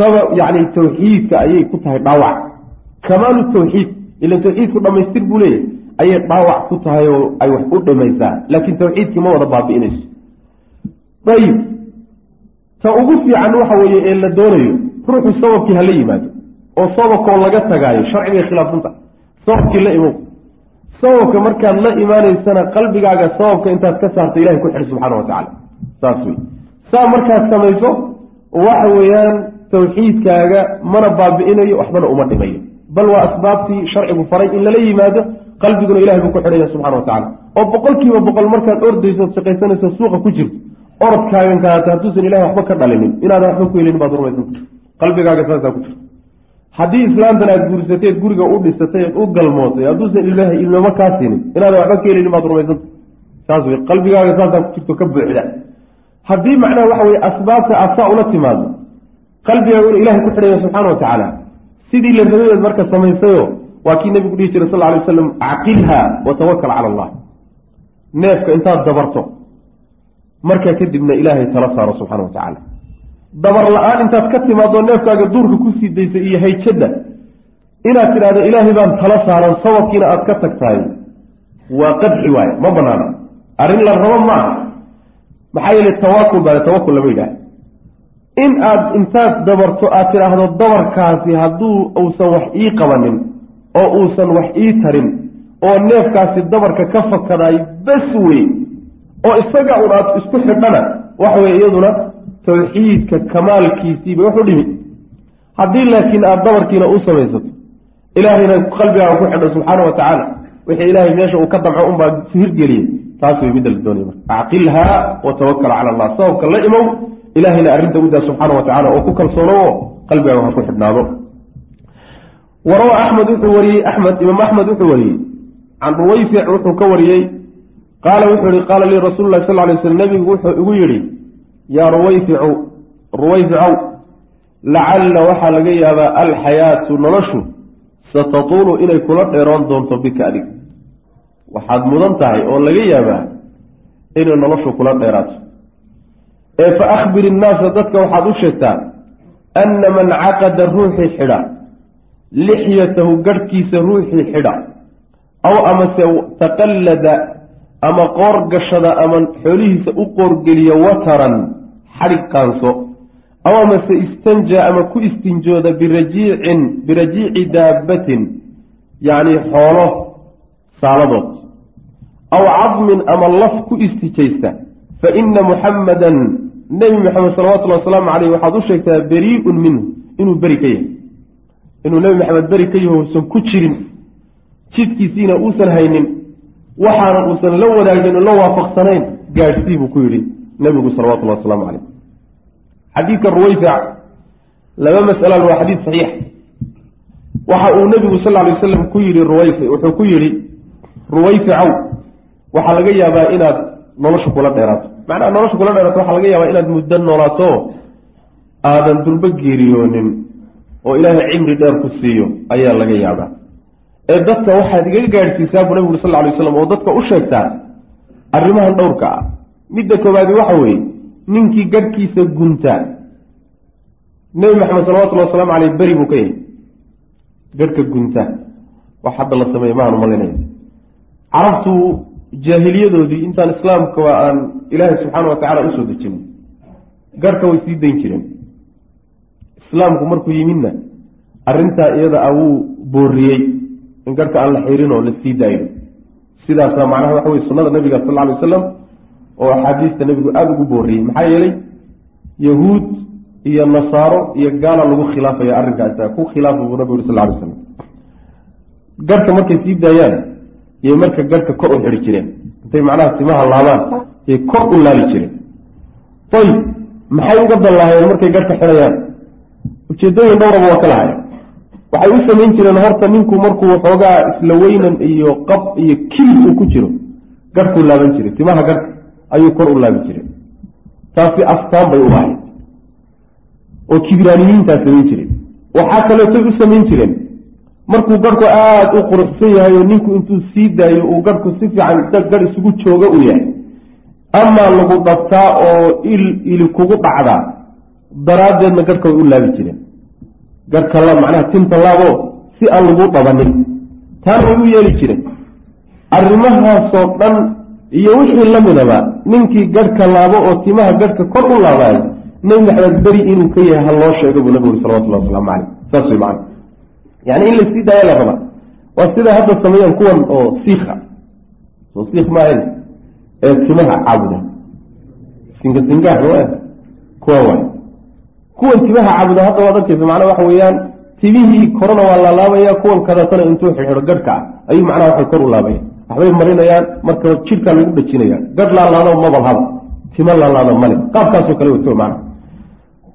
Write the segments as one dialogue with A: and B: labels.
A: sabab yacni tawxiidka ayay ku tahay dhaawac. Kamaalu tawxiid ila tawxiidku dhamaystir buu leeyahy ayay dhaawac ku tahay oo ay wax u dhimaysaa laakiin tawxiidkii ma wada baabi'inayso. Ayib ta ugu fiican waxa weeye ee la doonayo ruuxu sababkii hala yimaado oo sababkoo laga tagaayo sharcigay khilaafsanta sababkii la imow sababka markaad la imaanaysana qalbigaaga sababka intaad ka saarto ilahay ku xidh subxaana wa tacala saas wey saa markaad samayso waxa weeyaan tawxiidkaaga mana baabi'inayo waxbana uma dhimayo. Bal waa asbaabtii sharcigu faray in lala yimaado qalbiguna ilahay buu ku xidhaya subxana wa tacala oo boqol kiiba boqol markaad ordayso shaqaysanayso suuqa ku jirto orodkaagan kaata hadduusan ilahay waxba ka dhalinin inaadan waxba ku helin baad rumaysanta qalbigaaga saasaa ku jirto haddii islaantan aad guursateed guriga u dhisatay u galmootay hadduusan ilaahay ilmama kaa siinin inaadan waxba ka helinin baad rumaysanta saas wey qalbigaaga saasaa ku jirto ka buuxda. Haddii macnaha waxa weye asbaabta aad saa ula timaado qalbigaaga inu ilahay ku xidhaya subxaana wa tacaala. Sidii la rabadeed marka samaysayo waa kii nabigu dhihi jiray sal ly waslam caqilha wa tawakal cala allah. Neefka intaad dabarto markaa kadibna ilaahay tala saaro subxana wa tacaala. Dabar la'aan intaad ka timaado neefkaaga duurka ku sii daysa iyo hayjadda inaad tidhahdo ilaahay baan tala saaran sababkiina aad ka tagtahay. Waa qadxi waaye ma banaana arrin la rabo ma aha maxaa yeele tawakul baa tawakul lama yidhaah in aad intaad dabarto aad tidhaahdo dabarkaasi hadduu uusan wax ii qabanin oo uusan wax ii tarin oo neefkaasi dabarka ka fakadaay bas wey oo isaga un aad isku xidhana waxa weye iyaduna tawxiidka kamaalkiisiiba wax u dhimi. Haddii laakiin aada dabarkiina u samaysato ilaahayna qalbigaaga ku xidho subxaana wa tacaala wixii ilaahay meesha uu ka damco unbaa hirgeliyey taas way midda la doonaya marka acqilhaa wa tawakal cala allah sababka la imow ilahayna arrinta udaa subxaana wa tacala oo ku kalsoonowo qalbigaaga ha ku xidhnaado. Warawa axmed wuxuu wariyey axmed imaam axmed wuxuu wariyey. Can ruwayfic wuxuu ka wariyey. Qaala wuxuu yihi qaala lii rasuulu lahi sal ly slm nebigu wuxuu igu yidhi yaa ruwayficu ruwayficow lacalla waxaa laga yaabaa alxayaatu noloshu satatuulu inay kula dheeroon doonto bika adig. Waxaad mudan tahay oo laga yaabaa inay noloshu kula dheeraato ee fa akhbir innaasa dadka waxaad u sheegtaa anna man caqada ruuxii xidha lixyatahu garhkiisa ruuxii xidha aw amase taqallada ama qoor gashada ama xoolihiisa u qoorgeliya wataran xadhig qaanso aw amase istanjaa ama ku istinjooda birajiicin birajiici daabbatin yacni xoolo saaladood aw cadmin ama laf ku istijaysta fa ina muxammadan nebi maxamed salawatullhi wasalaamu caleyh waxaad u sheegtaa berii'un minhu inuu beri ka yahay inuu nebi maxamed beri ka yaho uusan ku jirin jidkiisiina uusan haynin waxaana uusan la wadaagin o la waafaqsanayn gaadhsii buu ku yidhi nebigu salawatullahi wasalaamu caleyh xadiidka ruwayfic laba mas'alan waa xadiid saxiix waxa uu nebigu sal ly wasalam ku yidhi ruwayfi wuxuu ku yidhi ruwayficow waxaa laga yaabaa inaad nolosha kula dheeraato macnaha nolosha kula dheeraato waxaa laga yaabaa inaad muddo noolaato aadan dulbo geeriyoonin oo ilaahay cimri dheer ku siiyo ayaa laga yaabaa. Ee dadka waxaad igaga gaadhsiisaa buu nabigu sal ly slam oo dadka u sheegtaa arrimahan dhowrka ah. Midda koowaadi waxa weeye ninkii garhkiisa guntaa nebi maxamed salawatullhi wasalaamu caleyh beri buu ka yahay garhka gunta. Wax hadda la sameeye maanu malinaya carabtu jaahiliyadoodii intaan islaamkaba aan ilaahay subxaana wa tacala u soo dejin. Garhka way sii dayn jireen. Islaamku markuu yimidna arrintaa iyada a wuu booriyey in garhka aan la xirin oo la sii daayo. Sidaasa macnaha waxa weye sunnada nabiga sal lla alay wasalam oo axaadiista nebigu aada ugu booriyey maxaa yeelay yahuud iyo nasaaro iyo gaala lagu khilaafaya arrinkaasa ku khilaafa buu nabigu uri sal ly slam garhka markay sii daayaan yay marka garhka kor u xidhi jireen. Intay macnaha timaha laabaan yay kor u laali jireen. Ayib maxay uga dan lahaayeen markay garhka xidhayaan ujeedooyin dhowraba waa ka lahayen waxay u samayn jireen horta ninku markuu waxoogaa isla weynan iyo qab iyo kilis uu ku jiro garhkuu laaban jiray. Timaha garhka ayuu kor u laabi jiray. Taasi astaan bay u ahayd. Oo kibraaniyiintaa samayn jireen. Waxaa kaleetoy u samayn jireen markuu garhku aada u quruxsan yahay oo ninku intuu sii daayo uu garhku si fiican garh isugu jooga uu yahay. Amaa lagu dhabtaa oo il ili kugu dhacdaa daraaddeedna garhka way u laabi jireen. Garhka la macnaha tinta laabo si aan lagu dhabanin taana way u yeeli jireen. Arrimahaasoo dhan iyo wixii la midaba ninkii garhka laabo oo timaha garhka kor u laabaayo nebi maxamed beri inuu ka yahay ha loo sheego buu nabigu uri salawatullahi wasalaamu caleyh saas way macana yani in la sii daaya la rabaa waa sida hadda sameeyaan kuwan oo siika soo siik maahan ee timaha caabuda. Singa singaah waa kuwa waay. Kuwan timaha caabuda hadda waad arkaysa macnaa waxa weeyaan timihii korona waa laalaabaya kuwan kadatana intuu xidxido garhka ah ayuu macnaha waxay kor u laabaya. Waxbay marinayaan marka jidhkaa lagu dhajinaya garh laalaado mabalhaba timo laalaado male qaabkaasoo kale wato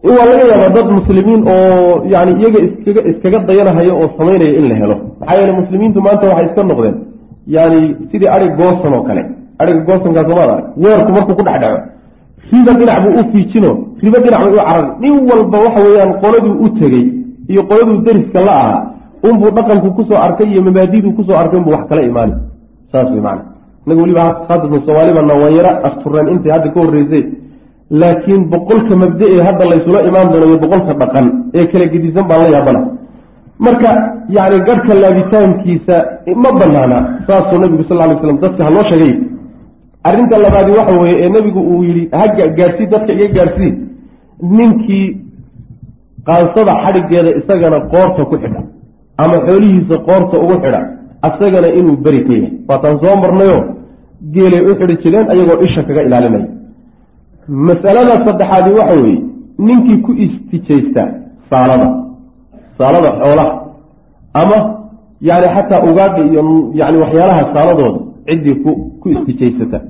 A: macna waa laga yaabaa dad muslimiin oo yani iyaga iskaga iskaga dayanahaya oo samaynaya in la helo. Maxaa yeele muslimiintu maanta waxay iska noqdeen. Yani sidii arig goosan oo kale. Ariga goosankaa somaad arag weerku markuu ku dhex dhaco. Riba dhinac buu u fiijino riba dhinac bay u carari. Nin walba waxa weeyaan qoladuu u tegey iyo qoladuu deriska la ahaa unbuu dhaqanku ku soo arkay iyo mabaadiduu ku soo arkay unbuu wax kala imaani saas wey macana inaga weliba haasatan soomaaliba nawanyaro astureen intay hadda ka horreysay laakiin boqolka mabda ee hadda laysula imaan doono iyo boqolka dhaqan ee kala gedisan baan la yaabana. Marka yani garhka laabitaankiisa ma banaana saasuu nabigu sal ly slam dadka ha loo sheegay. Arrinta labaadi waxa weeye ee nebigu uu yidhi ha gaadsii dadka iga gaadsii ninkii qaansada xadhigeeda isagana qoorta ku xidha ama xoolihiisa qoorta ugu xidha asagana inuu beri ka yahay waataan soo marnayo geelay u xidhi jireen ayagoo isha kaga ilaalinaya masalada saddexaadi waxa weeye ninkii ku istijaysta saalada saalada xoolaha ama yani xataa ugaadha iyo yani waxyaalaha saaladooda ciddii ku ku istijaysata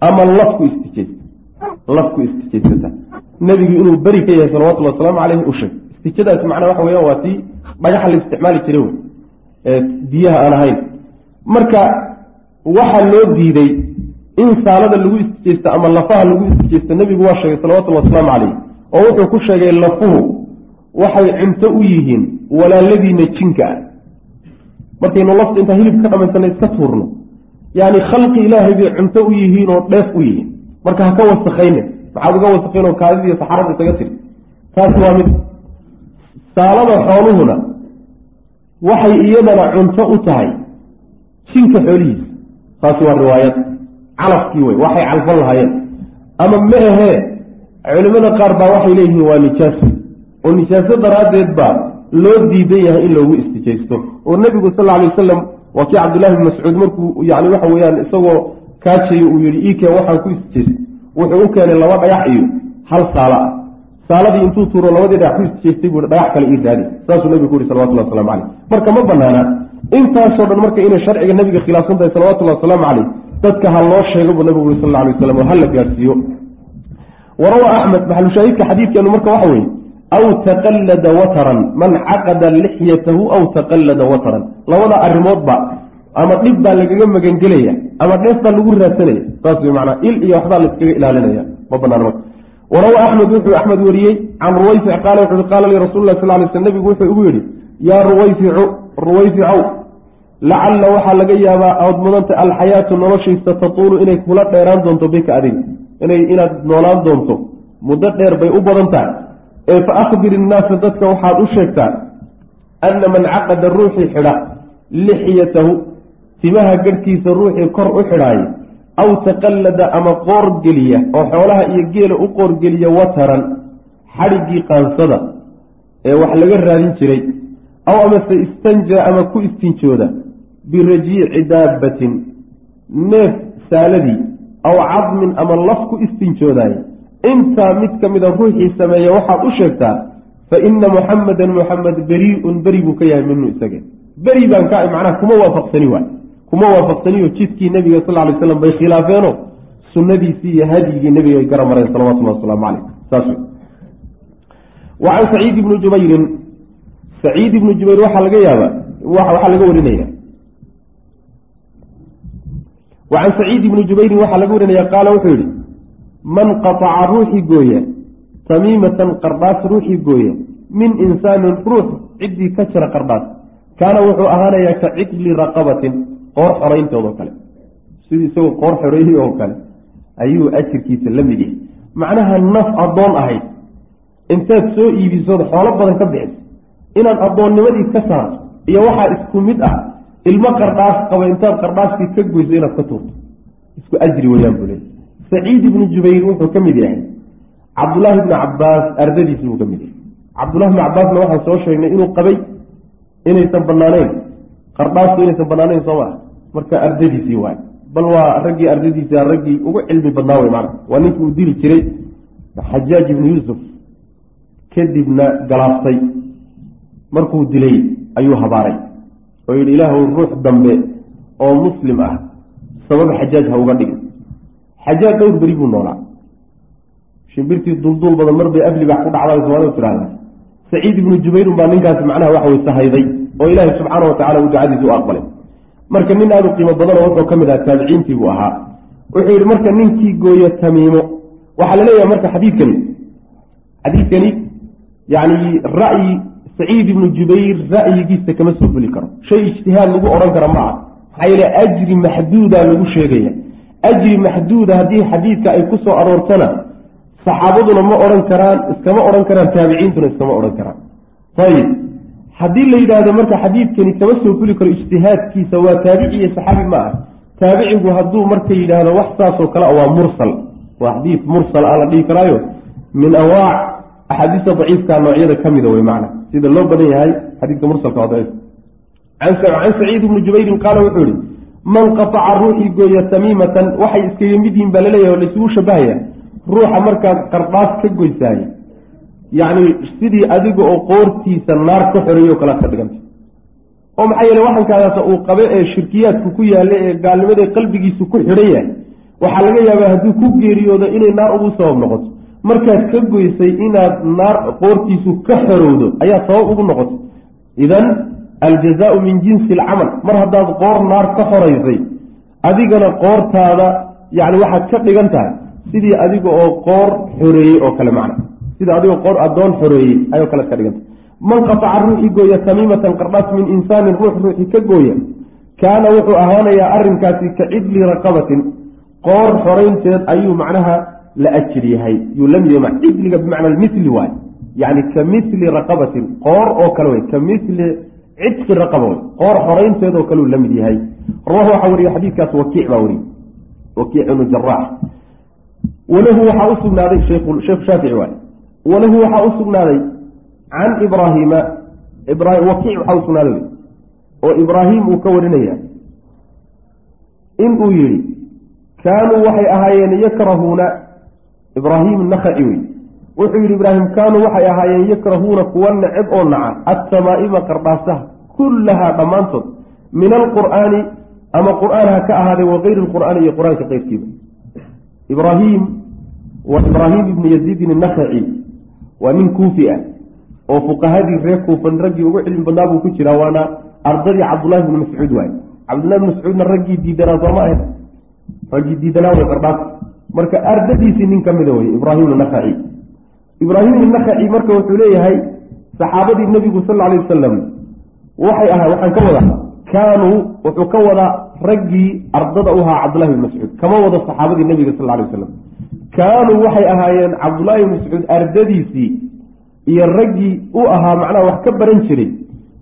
A: ama laf ku istijaysta laf ku istijaysata. Nebigu inuu beri ka yahay salawatullhi wasalaamu caleyhi u sheeg istijadaas macnaa waxa weya waa tii dhagaxa la isticmaali jiray wey biyaha aan ahayn. Marka waxaa loo diiday in saalada lagu istijaysto ama lafaha lagu istijaysto nebigu waa sheegay salawatullhi wasalaamu caleyh oo wuxuu ku sheegay lafuhu waxay cunto u yihiin walaaladiina jinka ah. Markaynu lafta intaa hilib ka dhamaysana iska tuurno yani khalqi ilaahay bay cunto u yihiin oo dheef u yihiin. Marka ha ka wasakayne maxaad uga wasakayn oo kaadidiiyo saxarada isaga tiri. Taasi waa mid saalada xooluhuna waxay iyadana cunto u tahay jinka xoolihiisa. Taasi waa riwaayad calafkii wey waxay calfan lahaayeen. Ama ma ahee culimmada qaar baa waxay leeyihiin waa nijaaso oo nijaaso daraaddeed baa loo diidan yahay in loogu istijaysto. Oo nebigu sal alay wasalam waa kii cabdullahi bin mascuud markuu yani waxa weeyaan isagoo kaajayo uu yihi iikeen waxaan ku istijaysto wuxuu u keenay laba dhagax iyo hal saala. Ah saaladii intuu tuuro labadii dhagax ku istijaystay buu dhagax kale ii raadi saasuu nebigu ku yihi salawatullah waslamu caleyh marka ma banaana intaasoo dhan marka inay sharciga nebiga khilaafsan tahay salawatullahi wasalaamu caleyh dadka ha loo sheego buu nabigu uri sal alay waslam oo ha la gaadhsiiyo warawa axmed maxalushaahidka xadiidkeenu marka waxa weeye aw taqallada wataran man caqada lixyatahu aw taqallada wataran. Labada arrimoodba ama dhib baa lagaga magangelaya ama dheef baa lagu raadsanaya saas wey manaa il iyo waxbaa laiskaga ilaalinaya ma banaana marka. Warawa axmed wuxuu axmed wariyey can ruwayfic qaala wuxu qaala lii rasul lah sal lay sl nebigu wuxuu igu yidhi yaa ruwayficu ruwayficow lacalla waxaa laga yaabaa ood mudanta alxayaatu noloshiisa tatuulu inay kula dheeraan doonto bika adiga. Inay inaad noolaan doonto. Muddo dheer bay u badan tahay ee fa akhbir innaasa dadka waxaad u sheegtaa anna man caqada ruuxii xidha lixyatahu timaha garhkiisa ruuxii kor u xidhaaya aw taqallada ama qoorgeliya oo xoolaha iyo geela u qoorgeliya wataran xadhiggii qaansada ee wax laga raadin jiray aw amase istanjaa ama ku istinjooda birajiici daabbatin neef saaladii aw cadmin ama laf ku istinjoodaaya intaa mid ka mida ruuxii sameeya waxaad u sheegtaa fa ina muxamadan muxamed beriiun beri buu ka yahay minu isaga beri baan ka macnaha kuma waafaqsani waay kuma waafaqsaniyo jidkii nebiga sal lay slam bay khilaafeeno sunnadiisii iyo hadyigii nebiga ay gara mareen salawatullahi wasalaamu caleyh saas wa can saciid ibni jubayrin saciid ibnu jubayr waxaa laga yaabaa waxaa laga warinaya wa can saciid ibni jubayrin waxaa laga warinaya qaala wuxuu yihi man qataca ruuxii gooya tamiimatan qardhaas ruuxii gooya min insaanin ruux ciddii ka jira qardhaas kaana wuxuu ahaanayaa ka cidli raqabatin qoor xorayntoodao kale sidii isagoo qoor xoreeyey oo kale ayuu ajirkiisa la mid yahay macnaha naf addoon ahayd intaad soo iibisood xoolo badan ka bixiso inaad addoonnimadii ka saarto iyo waxaa isku mid ah ilmo qardhaas qaba intaad qardhaaskii ka goyso inaad ka tuurto. Isku ajri weyaan buu leey saciid ibnu jubayr wuxuu ka mid yahay. Cabdullaahi ibnu cabaas ardadiisi buu ka mid yahay. Cabdullahi ibnu cabaasna waxaan soo sheegnay inuu qabay inaysan banaaneyn qardhaastu inaysan banaaneyn soo maa marka ardadiisii waay. Bal waa raggii ardadiisi raggii ugu cilmi badnaa wey maana waa ninkii uu dili jiray xajaaj ibnu yuusuf kadibna galaaftay markuu dilay ayuu habaaray oo yidhi ilaahu ruux dambe oo muslim ah sabab xajaaj ha uga dhigin. Xajaaj dhowr beri buu noolaa. Shimbirtii dulduul badan mar bay aflibax ku dhacday soomaalida tidhahda saciid ibnu jubayrun baa ninkaasi macnaha waxa way sahayday oo ilaahay subxaana wa tacala uu ducadiisi u aqbalay. Marka nin aada u qiimo badanoo wuxuu ka mid aha taabiciintii buu ahaa. Wuxuu yidhi marka ninkii gooyo tamiimo. Waxaa la leeyahay marka xadiidkani. Xadiidkani yani ra'yi saciid ibnu jubayr ra'yigiisa kama soo fuli karo. Shay ijtihaad lagu odhan kara ma ah maxaa yeele ajri maxduuda lagu sheegaya. Ajri maxduuda haddii xadiidka ay ku soo aroortana saxaabaduna ma odhan karaan iskama odhan karaan taabiciintuna iskama odhan karaan. Ayib haddii la yidhaahdo marka xadiidkani kama soo fuli karo ijtihaadkiisa waa taabici iyo saxaabi ma ah taabicigu hadduu marka yidhaahdo wax saasoo kale a waa mursal. Waa xadiid mursal a la dhihi karaayo min anwaac axaadiista daciifka noocyada ka mida wey macna sida loo badan yahay xadiidka mursalka waa daciif can saciid ibni jubayrin qaala wuxuu yihi man qataca ruuxii gooya tamiimatan waxay iskaga mid yihiin baa la leeyahay oo laysugu shabahaya ruuxa markaad qardhaas ka goysaaye yacni sidii adiga oo qoortiisa naar ka xoreeyo kalaad ka dhiganta oo maxaa yeele waxankaadaasa uu qabe ee shirkiyaadku ku yaalla ee gaalnimada qalbigiisu ku xidhan yahay waxaa laga yaabaa hadduu ku geeriyoodo inay naar ugu sabab noqoto markaad ka goysay inaad naar qoortiisu ka xorowdo ayaa sabab ugu noqotay. Idan aljazaau min jinsi alcamal. Mar haddaad qoor naar ka xoraysay adigana qoortaada yani waxaad ka dhigan tahay sidii adiga oo qoor xoreeyey oo kale macna. Sida adigoo qoor addoon xoreeyey ayoo kale ka dhigan tahay. Man qataca ruuxii gooya tamiimatan qardhaas min insaanin ruux ruuxii ka gooya kaana wuxuu ahaanayaa arrinkaasi ka cidli raqabatin. Qoor xoraynteed ayuu macnaha la ajir yahay yuu la mid yahay bimacna mili waay. Yani ka mili raqabatin qoor oo kale wey ka mili cidki raqaba wey qoor xoraynteedoo kaleu la mid yahay. Rawahu waxaa wariye xadiidkaas wakiic baa wariye. Wakiic ibnu jaraax walahu waxaa u sugnaaday sheekhu shaafici waay. Walahu waxaa u sugnaaday can ibraahiima wakiic waxaa u sugnaaday oo ibraahim uu ka warinaya inuu yihi kaanuu waxay ahaayeen yakrahuuna ibraahim nakaci wey wuxuu yidhi ibraahim kaanuu waxay ahaayeen yakrahuuna kuwa neceb oo naca atamaa'ima qardhaasaha kullahaa dhammaantood. Min alqur'aani ama qur'aan ha ka ahaaday wa kayri lqur'aani iyo qur'aanka qeyrkiiba ibraahim waa ibraahim ibnu yaziidin annakhaci waa nin kuufi ah oo fuqahadii reer kuufan raggii ugu cilmi badnaa buu ku jiraa waana ardadii cabdullahi bni mascuud waaye cabdullahi bni mascuudna raggii diidanaa sooma ahayd raggii diidanaa way qardhaas marka ardadiisii nin ka mida weye ibraahim annakhaci ibraahim innakhaci marka wuxuu leeyahay saxaabadii nebigu sal alay wasalam waxay ahaa waxaan ka wadaa kaanuu wuxuu ka wadaa raggii ardada u ahaa cabdullahi bn mascuud. Kama wado saxaabadii nebiga sal alay wasalam kaanuu waxay ahaayeen cabdullaahi bn mascuud ardadiisii iyo raggii u ahaa macnaha wax ka baran jiray.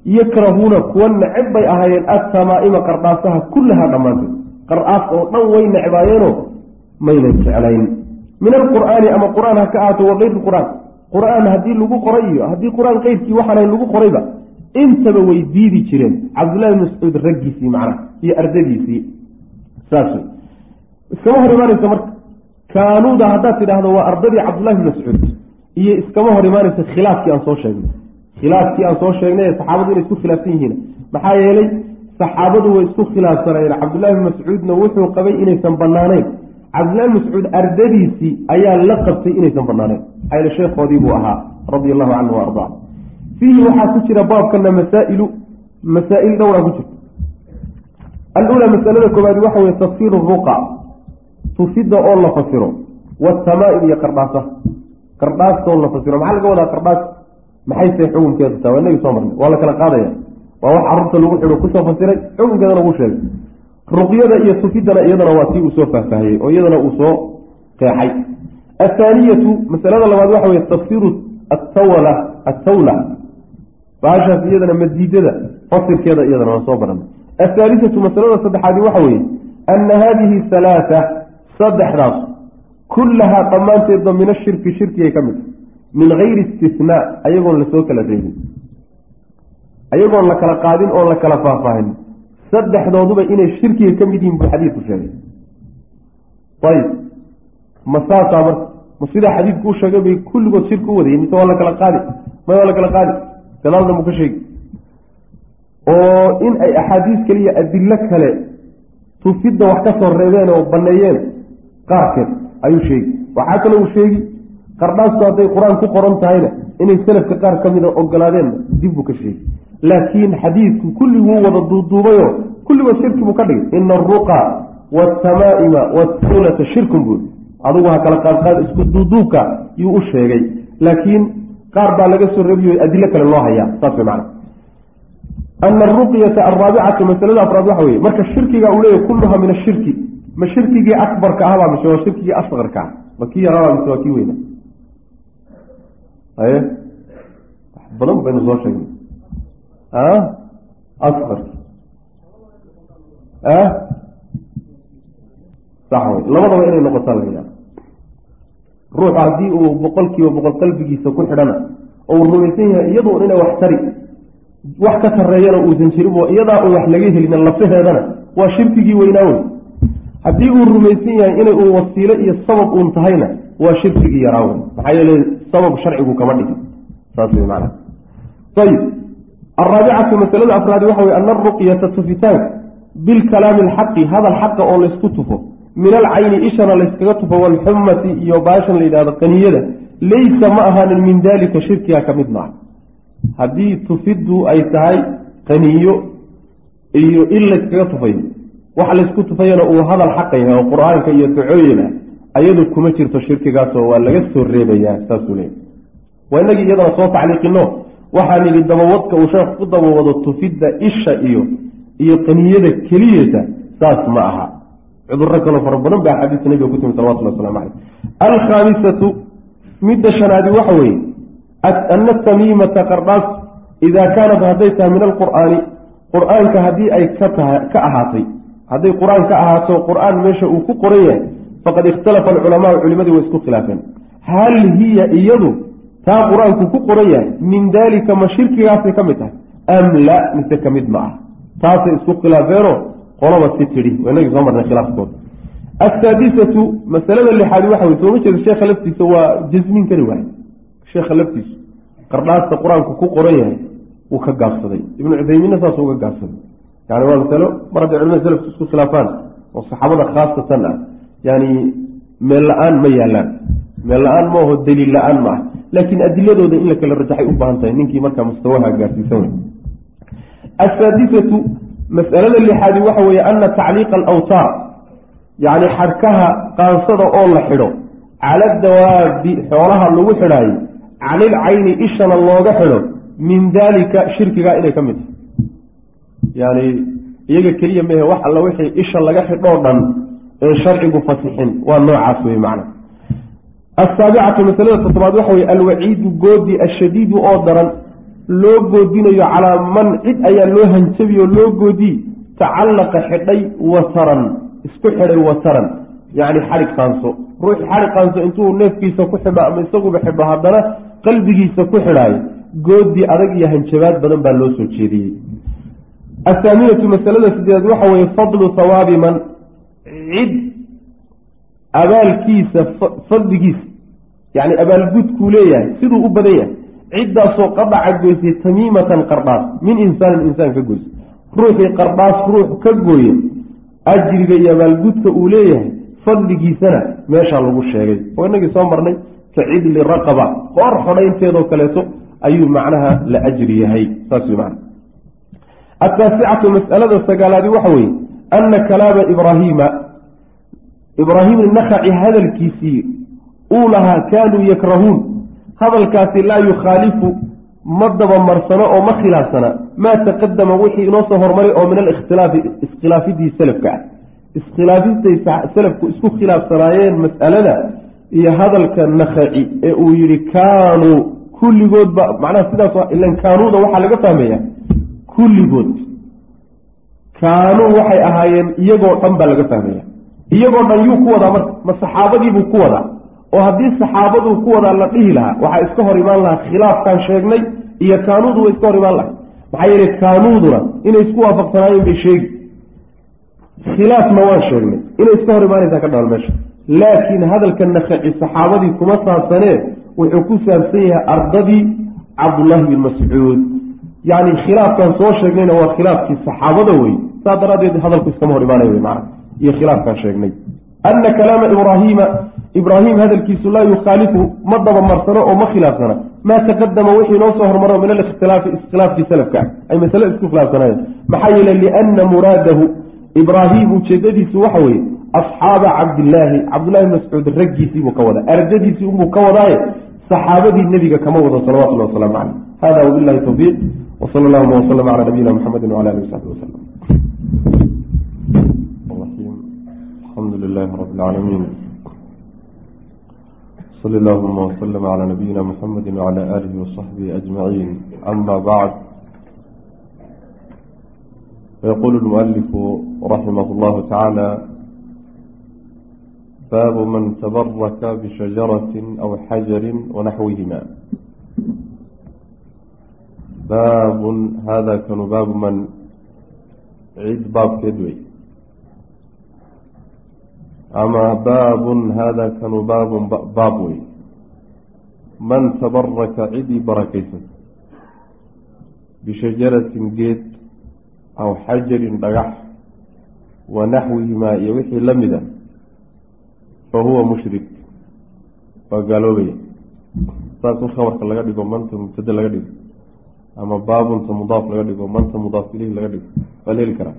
A: Yakrahuuna kuwa neceb bay ahaayeen atamaa'ima qardhaasaha kullahaa dhammaanteed. Qardhaas oo dhan way necbaayeenoo maynan jeclayn. Min alqur'aani ama qur'aan ha ka ahaato wa kayri qur'aan. Qur'aan haddii lagu qoray iyo haddii qur'aan qeyrkii waxaanayn lagu qorayba intaba way diidi jireen. Cabdullahi bn mascuud raggiisii macnaha iyo ardadiisii. Saas wey iskama hor imaanaysa marka kaanuuda haddaad tidhaahdo waa ardadii cabdullahi bn mascuud iyo iskama hor imaanaysa khilaafkii aan soo sheegnay. Khilaafkii aan soo sheegnay ee saxaabadu inay isku khilaafsan yihiin. Maxaa yeelay saxaabadu way isku khilaafsanayeen cabdullahi mascuudna wuxuu qabay inaysan banaanayn cabdillahi mascuud ardadiisii ayaa la qabtay inaysan banaanayn. Ayl sheekhoodii buu ahaa radia allahu canhu wa ardaa fiihi waxaa ku jira baabkana masaa'ilu masaa-il dhowra ku jirta alulaa masalada koobaadi waxa weye tafsiiru ruqa tufida oo la fasiro watamaaim iyo qardhaasa qardhaasta oo la fasiro maxaa laga wadaa qardhaas maxay tahay xukunkeedu taa? Waa inagi soo marnay. Waa la kala qaadaya. Waa wax carruurta lagu xidho ku soo fasiray xukunkeedana lagu sheegay ruqyada iyo tufidana iyadana waa tii uu soo faahfaahiyey oo iyadana uu soo qeexay. Athaaniyatu masalada labaad waxa weye tafsiiru atawla attawla. Baashaas iyadana madiidada fasirkeeda iyadana waan soo baranay ahaalisatu masalada saddexaadi waxa weeye ana haadihi halaata saddexdaas kullahaa dhammaanteedba min ashirki shirkigay ka mid min gayri istisnaa ayagoon la soo kala reebin. Ayagoon la kala qaadin oon la kala faahfaahin saddexdooduba inay shirkiga ka mid yihiin buu xadiidku sheegay. Ayib. Ma saasaa marka ma sidaa xadiidku u sheegay bay kulligood shirki u wadayeen mise waa la kala qaadi may waa la kala qaadi? Gadaalna mu ka sheegi. Oo in ay axaadiis kaliya adilo kale tufidda wax ka soo reebeen oo baneeyeen qaarkeed ayuu sheegi waxaa kale uu sheegi qardhaastu hadday qur'aan ku qoran tahayna inay salafka qaar ka mida ogolaadeenna dib buu ka sheegi laakiin xadiidku kulliguu wada duuduubayo kulligood shirki buu ka dhigay. Ina aruqa waatamaa'ima wasunata shirkun buu adugu ha qaadqaad isku duuduubka yuu u sheegay. Laakiin qaar baa laga soo reebiyo adilo kale loo hayaa. Saas way macana ana aruqyata alraabicatu masalada afraad waxa weye marka shirkiga uu leeyahy kulluha min ashirki ma shirkigii akbarka ahbaa mise waa shirkigii asqarka ah ma kii yaraabaa mise waa kii weyna? Aye wax badan baynu soo sheegnay asqar sax wey labadaba inay noqotaa laga yaaba ruuxu haddii uu boqol kiiba boqol qalbigiisa ku xidhana oo uu rumaysan yahay iyaduun inay wax tari wax ka sarreeyana uusan jirin oo iyadaa un wax laga helin lafaheedana waa shirkigii weynaa wey haddii uu rumaysan yahay inay uun wasiilo iyo sabab uun tahayna waa shirkigii yaraa wey maxaa yeele sabab sharcigu kama dhigin saas alraabicatu masalada afraadi waxa wey ana aruqyata tufitaanka bilkalaami alxaqi hadal xaqa oo laysku tufo min alcayni ishana layskaga tufo walxumati iyo baashan la yidhahdo qaniyada laysa ma ahaanin min dalika shirkiga ka mid maaha haddii tufiddu ay tahay qaniyo iyo in layskaga tufayo waxa laysku tufayana uu hadal xaqa yahay oo qur'aanka iyo dacooyin ah ayadu kuma jirto shirkigaasoo waa laga soo reebayaa saasuu leeyay waa inagii iyadana soo tacliiqino waxaan yidhi dabawadka uu sheekh ku dabawado tufidda isha iyo iyo qaniyada keliyata saas ma aha. Cuduro kaloo fara badan baa axaadiista nabiga ku timi salawatullah waslamu caleyh alkhaamisatu midda shanaadi waxa weeye ana tamiimata qardhaas idaa kaanat hadday tahay min alqur'aani qur'aanka haddii ay ka tahay ka ahaatay hadday qur'aan ka ahaato qur'aan meesha uu ku qoran yahay faqad ikhtalafa alculamaau culimadii way isku khilaafeen. Hal hiya iyadu taa qur'aanku ku qoran yahay min daalika ma shirkigaasay ka mid tahay? Am la mise ka mid ma ah. Taasay isku khilaafeeno qolaba si tidhi inagii soo marnay khilaafkooda. Asaadisatu masalada lixaadi waxa wey sooma jeeda sheekha laftiisa waa jasmin kari waaye. Sheekha laftiisu qardhaasta qur'aanku ku qoran yahay wuu ka gaabsaday. Ibnu cuthaymiinna saasuu uga gaabsaday. Yani waa masalo mar hadday culimada selafku isku khilaafaan oo saxaabada khaasatan ah. Yani meel la'aan ma yaalaan. Meel la'aan ma aho daliil la'aan ma ah laakiin adiladooda in la kala rajaxay u baahan tahay ninkii markaa mustawaha gaarsiisan asaadisatu masalada lixaadi waxa weeye ana tacliiqa alawtaar yacni xadhkaha qaansada oo la xidho cala dawaabi xoolaha lagu xidhaayo canil cayni ishana looga xidho min daalika shirkigaa inay ka mid tahay. Yani iyaga keliya mehe wax alla wixii isha laga xidhoo dhan ee sharcigu fasixin waa noocaas wey macna asaabicatu masalada toddobaad waxa weye alwaciidu goodi ashadiidu oo daran loo goodinayo calaa man cid ayaa loo hanjabiy oo loo goodiy tacallaqa xidhay wataran isku xidhay wataran yacni xadhig qaanso ruuxi xadhig qaanso intuu neefkiisa ku xidho ama isaguba xidho haddana qalbigiisa ku xidhaayo goodi adag iyo hanjabaad badan baa loo soo jeediyey athaaminatu masalada sideedaad waxa weeye fadlu hawaabi man cid abaalkiisa fadligiisa yacni abaalgudkuu leeyahay siduu u badan yahay ciddaasoo qadaca goysay tamiimatan qardhaas min insaanin insaan ka goysay ruuxii qardhaas ruux ka gooye ajriga iyo abaalgudka uu leeyahay fadligiisana meeshaa lagu sheegay. Oo inagii soo marnay ka cidli raqaba qoor xodhaynteedoo kaleeto ayuu macnaha la ajri yahay. Saas macna ataasicatu mas'alada sagaalaadi waxa weeye ana kalaama ibraahiima ibraahim nakaci hadalkiisii uu lahaa kaanuu yakrahuun. Hadalkaasi laa yukhaalifu ma dabamarsano oo ma khilaafsana maa taqadama wixii inoo soo hormaray oo min alikhtilaafi iskhilaafidii selafka ah iskhilaafistay selafku isku khilaafsanaayeen mas'alada iyo hadalka nakaci ee uu yidhi kaanuu kulligoodba macnaha sidaas ilan kaanuuda waxaa laga fahmaya kulligood. Kaanuu waxay ahaayeen iyagoo dhan baa laga fahmaya iyagoo dhan yuu ku wadaa marka ma saxaabadiibuu ku wadaa oo haddii saxaabaduu ku wadaa la dhihi lahaa waxaa iska hor imaan lahaa khilaafkaan sheegnay iyo kaanuudu way iska hor imaan lahay maxaa yeele kaanuuduna inay isku waafaqsanaayeen bay sheegi. Khilaafna waan sheegnay. Inay iska hor imaanaysaa ka dhaal meesha. Laakiin hadalka nakaci saxaabadii kuma saabsanee wuxuu ku saabsan yahay ardadii cabdullaahi bin mascuud. Yacni khilaafkan soo sheegnayna waa khilaafkii saxaabada wey saa daraaddeed hadalku iskama hor imaanay wey macana iyo khilaafkaan sheegnay ana kalaama ibraahiima ibraahim hadalkiisu laa yukhaalifu ma dabamarsano oo ma khilaafsana maa taqadama wixii noo soo hormaro min alikhtilaafi iskhilaafkii salafka ay masale isku khilaafsanaayeen maxaa yeele liana muraadahu ibraahim ujeedadiisu waxa weeye asxaaba cabdillaahi cabdullahi mascuud raggiisiibuu ka wadaa ardadiisii unbuu ka wadaaye saxaabadii nebiga kama wado salawatullah wasalaamu caleyh hada wabillahi tawfiiq wsala allahuma waslama cala nabiyina muxamedi wala alihi wasaxbi wasalam لله رب العالمين. صلى اللهم وسلم على نبينا محمد وعلى آله وصحبه أجمعين. أما بعد فيقول المؤلف رحمه الله تعالى باب من تبرك بشجرة أو حجر ونحوهما. باب هذا كان باب من عيد باب كدوي. ama baabun haadaa kanu baabun baab wey man tabaraka cidii barakaysatay bishajaratin geed aw xajarin dhagax wa naxwihimaa iyo wixii la mida fa huwa mushrik waa gaaloobaya saas in khabarka laga dhigo manta mubtade laga dhigo ama baabunta mudaaf laga dhigo manta mudaaf ileyhi laga dhigo waa la heli karaa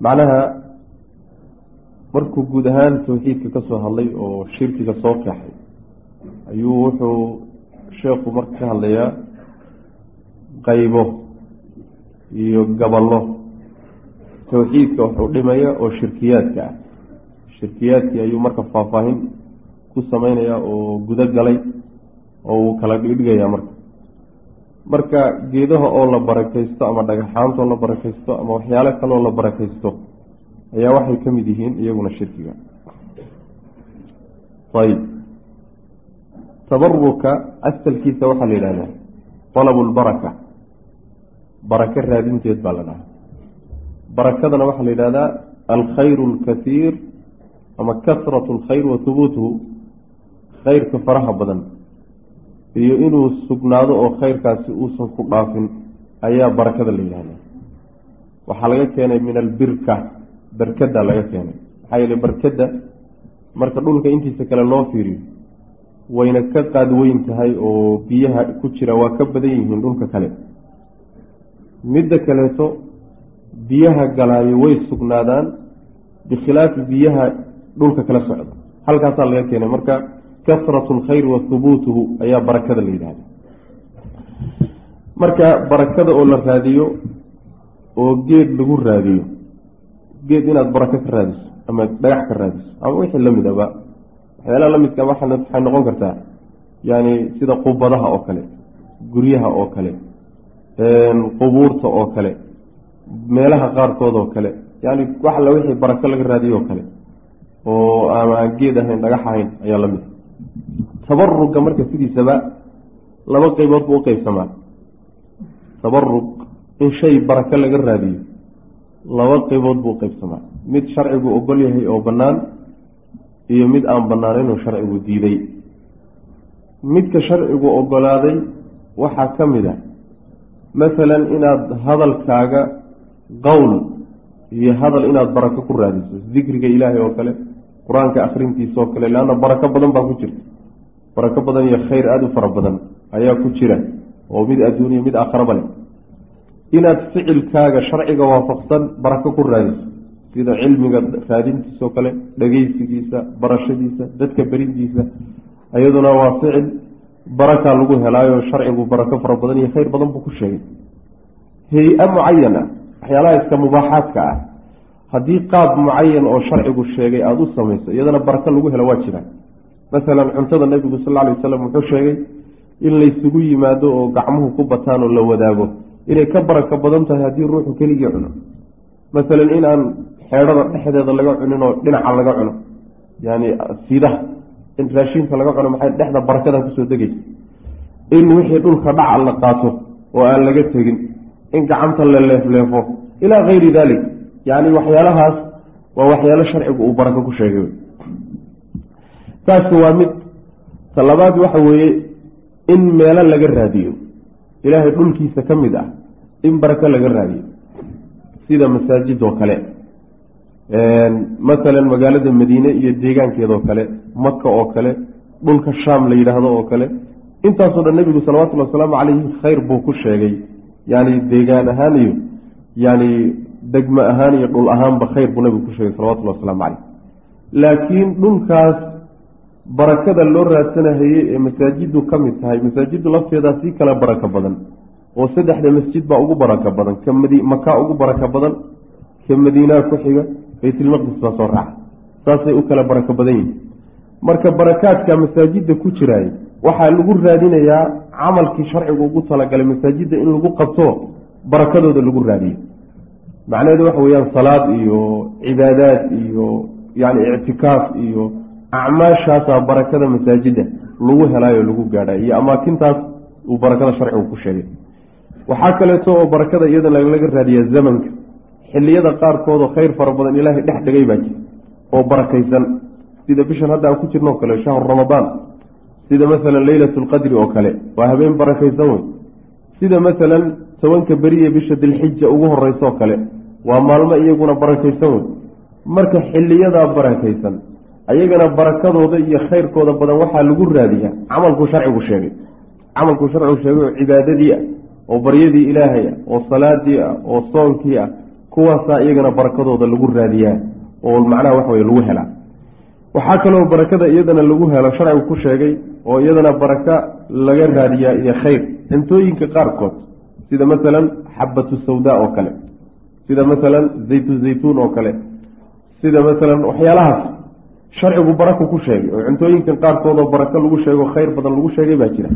A: macnaha markuu guud ahaan tawxiidka ka soo hadlay oo shirkiga soo keexay ayuu wuxuu sheekhu marka ka hadlayaa qaybo iyo gaballo. Tawxiidka wax u dhimaya oo shirkiyaadka ah. Shirkiyaadkii ayuu marka faahfaahin ku sameynaya oo gudo galay oo uu kala dhigdhigayaa marka marka geedaha oo la barakaysto ama dhagaxaantoo la barakaysto ama waxyaalo kaleoo la barakaysto ayaa waxay ka mid yihiin iyaguna shirkiga. Ayib tabaruka asalkiisa waxaa la yidhahdaa talabu lbaraka barako raadinteed baa la dhahaa. Barakadana waxaa la yidhahdaa alkhayru alkasiir ama kasratu alkhayr wa hubuutuhu khayrka faraha badan iyo inuu sugnaado oo khayrkaasi uusan ku dhaafin ayaa barakada la yidhahdaa waxaa laga keenay min albirka barkada laga keenay. Maxaa yeele barkada marka dhulka intiisa kale loo fiiriyo wayna ka qaad weyn tahay oo biyaha ku jira waa ka badan yihiin dhulka kale. Midda kaleeto biyaha galaayo way sugnaadaan bikhilaafi biyaha dhulka kala socda halkaasaa laga keenay. Marka kasratu lkhayr wa hubuutuhu ayaa barakada la yidhahda marka barakada oo la raadiyo oo geed lagu raadiyo geed inaad barako ka raadiso ama dhagax ka raadiso ama wixii la mid aba waxyaalaha lamidka waxay noqon kartaa yani sida qubadaha oo kale guryaha oo kale qubuurta oo kale meelaha qaarkood oo kale yani wax wixii barako laga raadiyo oo kale oo ama aan geed ahayn dhagax ahayn ayaa la mid tabaruga marka sidiisaba laba qeybood buu uqeybsamaa tabarug in shay barako laga raadiyo laba qeybood buu uqeybsamaa mid sharcigu ogol yahay oo bannaan iyo mid aan banaanayn oo sharcigu diiday. Midka sharcigu ogolaaday waxaa ka mid a masalan inaad hadalkaaga qowl iyo hadal inaad barako ku raadiso dikriga ilaahay oo kale qur'aanka akhrintiisa oo kale leanna barako badan baa ku jirta barako badan iyo khayr aada u fara badan ayaa ku jira. Oo mid adduuniya mid aakharaba leh inaad ficilkaaga sharciga waafaqsan barako ku raadiso. Sida cilmiga raadintiisa oo kale dhegeysigiisa barashadiisa dadka berintiisa. Iyaduna waa ficil barakaa lagu helaayo sharcigu barako fara badan iyo khayr badan buu ku sheegay. Hay'a mucayana waxyaalaha iska mubaaxaadka ah. Haddii qaab mucayan oo sharcigu sheegay aada u samayso iyadana barako lagu helo waa jiraan masalan cuntada nebigu sal alay wasalam wuxuu sheegay in laysugu yimaado oo gacmuhu ku bataan oo la wadaago. Inay ka baraka badan tahay haddii ruuxu keligii cuno. Masalan in aan xeedhada dhexdeeda laga cunin oo dhinaca laga cuno yani sidaha in raashinka laga cuno maxay dhexda barakada ku soo degaysa? In wixii dhulka dhaca la qaato oo aan laga tegin in gacanta la leefleefo ilaa kayri dalik yani waxyaalahaas waa waxyaalo sharcigu uu barako ku sheegay taasi waa mid talabaad waxa weeye in meelo laga raadiyo. Ilaahay dhulkiisa ka mid ah in barako laga raadiyo. Sida masaajid oo kale. Masalan magaalada madiine iyo deegaankeedoo kale maka oo kale dhulka shaam la yidhaahdo oo kale. Intaasoo dhan nebigu salawatullhi wasalaamu calayhi khayr buu ku sheegay. Yani deegaan ahaan iyo yani degmo ahaan iyo dhul ahaanba khayr buu nebigu ku sheegay salawatullhi wasalaamu caleyh laakiin dhulkaas barakada loo raadsanahayey ee masaajiddu ka mid tahay masaajiddu lafteedaa sii kala barako badan oo saddexda masjid baa ugu barako badan ka makaa ugu barako badan ka madiinaa ku xiga baytilmaqdis baa soo raaca saasay u kala barako badan yihiin marka barakaadka masaajidda ku jiraay waxaa lagu raadinayaa camalkii sharcigu ugu talagalay masaajidda in lagu qabto barakadooda lagu raadiyo. Macnaheedu waxa weeyaan salaad iyo cibaadaad iyo yani ictikaaf iyo acmaashaasaa barakada masaajidda lagu helaayo lagu gaadhay iyo amaakintaas uu barakada sharcigu ku sheegay. Waxaa kaleeto oo barakada iyadana laga raadiyaa zamanka xilliyada qaarkoodoo khayr fara badan ilaahay dhex dhigay baa jira oo barakaysan. Sida bishan hadda aan ku jirno kale shahru ramadaan sida masalan leylatu lqadri oo kale waa habeen barakaysan wey sida masalan tobanka beriye bisha dilxija ugu horeyso kale waa maalmo iyaguna barakaysan wey marka xiliyadaa barakaysan ayagana barakadooda iyo khayrkooda badan waxaa lagu raadiyaa. Camalkuu sharcigu sheegay. Camalkuu sharcigu sheegay oo cibaadadii ah oo baryadii ilaahay ah oo salaadii ah oo soonkii ah kuwaasaa iyagana barakadooda lagu raadiyaa oo macnaha waxa weye lagu helaa. Waxaa kaloo barakada iyadana lagu helo sharcigu ku sheegay oo iyadana baraka laga raadiyaa iyo khayr. Cuntooyinka qaarkood sida masalan xabatu sawdaa oo kale sida masalan zaytu zaytuun oo kale sida masalan waxyaalahaas sharcigu barako ku sheegay oo cuntooyinkan qaarkood oo barako lagu sheego khayr badan lagu sheegay baa jira.